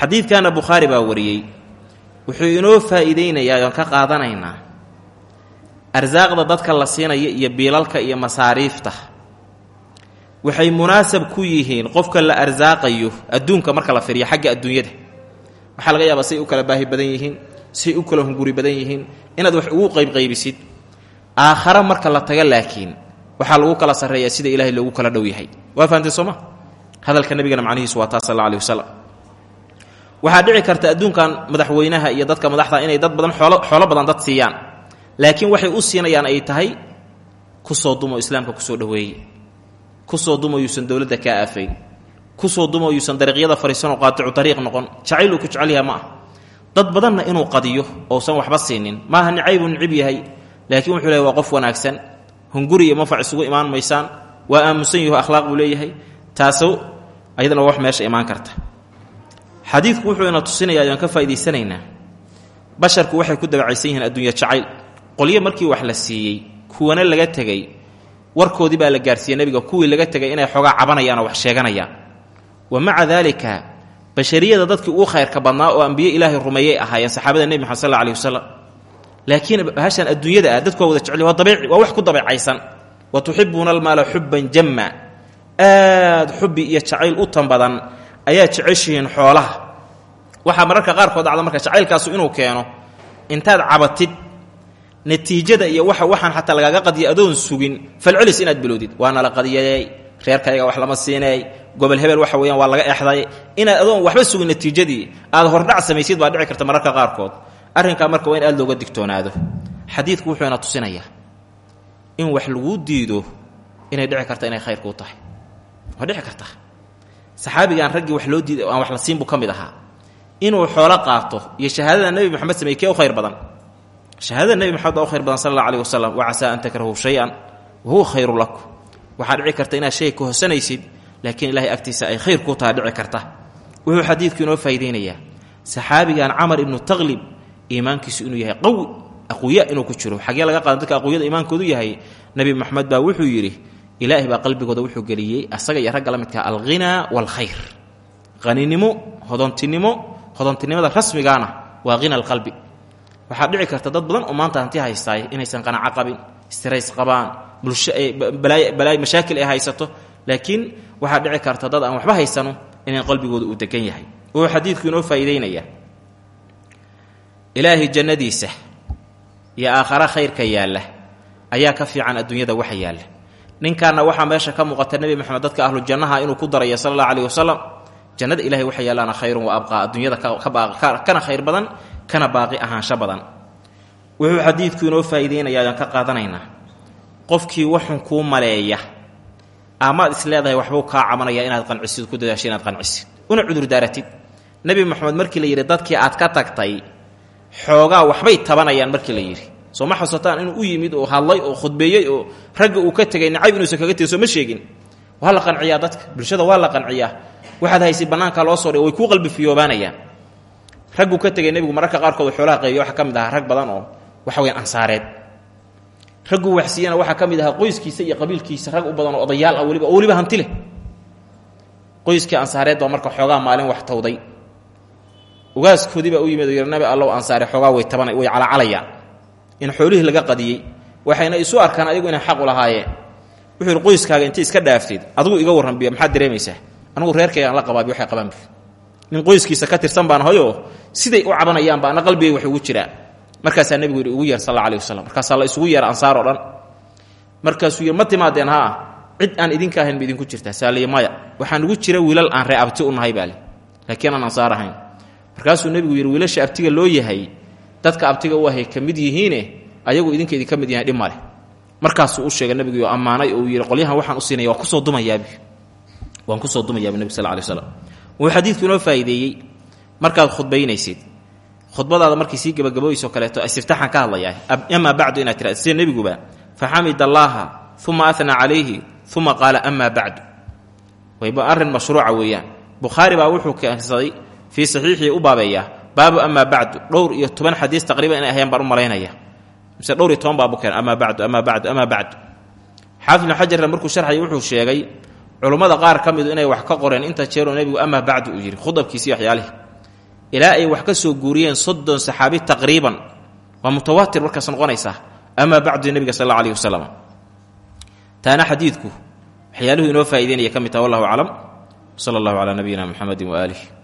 xadiidkaana bukhaari baa wariyey wuxuu inoo faa'iideynayaa oon ka qaadanaynaa arsaaqda dadka la siinaya iyo biilalka iyo masaariifta waxay munaasab ku yihiin qofka la arsaaqayo adduunka marka la firiyo xagga adduunyada. Waxaa laga yaabaa say u kala baahi badan yihiin say u kala hunguri badan yihiin inaad wax ugu qaybqaybisid aakhare marka la taga laakiin waxaa lagu kala sarreeyaa sida ilaahay loogu kala dhow yahay. Waa fahamtee sooma hadalka nebigana macnihiisu waa taas sal alla alih waxaa dhici karta adduunkan madaxweynaha iyo dadka madaxda inay dad badan xoolo badan dad siiyaan. Laakiin waxay u siinayaan ay tahay ku soo dumo islaamka ku soo dhoweeye ku soo dumo yuusan dowladda kaa aafayn ku soo dumo yuusan dariiqyada fariisanoo qaaticu dariiq noqon jacayl uu ku jecel yaha ma ah. Dad badanna inuu qadiyo ousan waxba siinin. Maaha nicaybuu nicib yahay laakiin wuxuu leeyahy qof wanaagsan. Hunguri iyo mafac isugu imaan maysaan. Waa aamusan yaho akhlaaq buu leeyahay. Taaso ayadana waa wax meesha imaan karta. Xadiidku wuxuu ina tusinayaa ayaan ka faa'idaysanaynaa. Basharku waxay ku dabacaysan yihiin adduunya jacayl. Qolyo markii wax la siiyey kuwana laga tegey warkoodii baa la gaarsiiyey nebiga. Kuwii laga tegay inay xoogaa cabanayaan oo wax sheeganayaan. Wa maca daalika bashariyada dadkii ugu khayrka badnaa oo ambiye ilaahay rumeeyey ahaayeen saxaabada nebi maxamed sal alih wasalam laakiin bahashan adduunyada ah dadku wada jecel waa dabiici waa wax ku dabeecaysan wa tuxibuuna almaala xubban jamma. Aad xubbi iyo jacayl u tan badan ayaa jeceshihiin xoolaha. Waxaa mararka qaarkood dhacda marka jacaylkaasu inuu keeno intaad cabatid natiijada iyo waxa waxaan xataa lagaaga qadiya adoon sugin falcelis inaad bilowdid waana la qadiyaday reerkayaga wax lama siinay gobol hebel waxa weeyaan waa laga exday inaad adoon waxba sugin natiijadii aad hordhac samaysid baa dhici karta mararka qaarkood. Arrinkaa marka waa aad looga digtoonaado. Xadiidku wuxuu ina tusinayaa in wax laguu diido inay dhici karta inay khayr kuu tahay. Waa dhici karta? Saxaabigaan raggii wax loo diiday aan wax la siin buu ka mid ahaa. Inuu xoolo qaato iyo shahaadada nebi moxamed sameeye kee khayr badan shahaadada nebi moxamed baa u khayr badan sala alla alih wa casaa an takrahu shay-an khayru lakum. Waxaa dhici karta inaad shay ka hosanaysid laakiin ilahay agtiisa ay khayr kuu taha dhici karta. Wuxuu xadiidku inoo faa'idaynayaa saxaabigan camar ibnu taqlib iimaankiisu inuu yahay qawi aqwiya inuu ku jiro. Xagee laga qaada dadka aqwiyada iimaankoodu yahay nebi moxamed baa wuxuu yidhi ilaahay baa qalbigooda wuxuu geliyey asaga iyo ragga la midkaa alghinaa waalkhayr hodontinimo hodontinimada rasmigaana waa hina alqalbi waxaa dhici karta dad badan oo maanta hanti haystaay inaysan qanaco qabin istirays qabaan balaayo mashaakil ay haysato. Laakiin waxaa dhici karta dad aan waxba haysano inay qalbigooda uu degan yahay. Wuxuu xadiidku inoo faa'iidaynayaa ilaahay jannadiisa iyo aakhara khayrka yaalla ayaa ka fiican adduunyada waxa yaalla. Ninkaana waxaa meesha ka muuqata nebi moxamed dadka ahlu jannaha inuu ku daraya sala allah alih wasalam jannada ilahay waxa yaalaana khayrun wa abqaa adduunyada kana khayr badan kana baaqi ahaansho badan. Wuxuu xadiidku inoo faa'iideynaya ayaan ka qaadanaynaa. Qofkii waxun kuu maleeya amaad is leedahay waxbuu kaa cabanaya inaad qancisid ku dadaasho inaad qancisid una cudurdaaratid nebi moxamed markii la yidhi dadkii aad ka tagtay xoogaa waxbay tabanayaan markii la yidhi. Soo ma xasuutaan inuu u yimid oo hadlay oo khudbeeyey oo ragga uu ka tegay nacayb inuusan kaga tegin soo ma sheegin. Waa la qanciyaa dadka. Bulshada waa la qanciyaa. Waxaad haysay bannaanka loo soo dhig way kuu qalbi ragguu ka tegay nebigu mararka qaarkood xoolaha qaybiya waxaa ka mid ahaa rag badan oo waxa weyan ansaareed. Ragguu waxsiiyana waxaa ka mid ahaa qoyskiisa iyo qabiilkiisa rag u badan oo odayaal ah weliba oo hanti leh. Qoyskii ansaareed baa marka xoogaa maalin wax tawday ugaaskoodii baa u yimid oo yidhi nabi allow xoogaa way tabana way calacalayaan in xoolihii laga qadiyey waxayna isu arkaan adigu inay xaq u lahaayeen. Wuxuu qoyskaaga intay iska dhaaftid adigu iga warran biyo maxaad dareemaysaa? Anigu reerkayga aan la qabaabi waxay qabaan. bi nin qoyskiisa ka tirsan baan hayoo siday u cabanayaanba ana qalbigay wax ugu jiraan markaasaa nebigu yidhi ugu yeer sal alih wasalam markaasaa la isugu yeera ansaar oo dhan. Markaasuu yidhi ma timaadeen haa cid aan idinka ahayn ma idinku jirtaa saaliya maya. Waxaa nugu jira wiilal aan ree abti u nahay baali laakiin aan ansaar ahayn. Markaasuu nebigu yidhi wiilasha abtiga loo yahay dadka abtiga u ahay ka mid ayagu idinka idinka mid yahay dhib maleh markaasuu u sheegay nebigu ammaanay oo uu qolyahan waxaan u siinaya waa ku soo dumayaabi waan ku soo dumayaabi nebig sal slam wuxuu xadiidku inoo faa'iideeyey. Markaad khudbaynaysid khudbadaada markay sii gebagaboyso kaleeto istiftaaxan ka hadlayaa amaa bacdu inaad tiraad sida nebiguba? Faxamid allaaha uma anaa calayhi uma qaala amaa bacdu. Wayba arrin mashruuca weeyaan. Bukhaari baa wuxuu keensaday fii saxiixii u baabeeyaa baabu amaa bacdu. Dhowr iyo toban xadiis taqriiban inay ahayaan baan u malaynaya. Mise dhowr iyo toban baabu keen amaa bacdu amaa bacdu amaa bacdu. Xaafid ibnu xajarna markuu sharxaya wuxuu sheegay culummada qaar ka midu inay wax ka qoreen. Inta jeeroo nebigu amaa bacdu uu yidhi khudabkiisii waxyaalihii ilaa ay wax ka soo guuriyeen soddon saxaabi taqriiban. Waa mutawaatir markaas noqonaysaa amaa bacdu nebiga sal alla alih wasalam taana xadiidku waxyaaluhu inoo faa'ideynaya ka mid taha wallahu aclam. Sala allahu calaa nabiyina muxamedin waaalih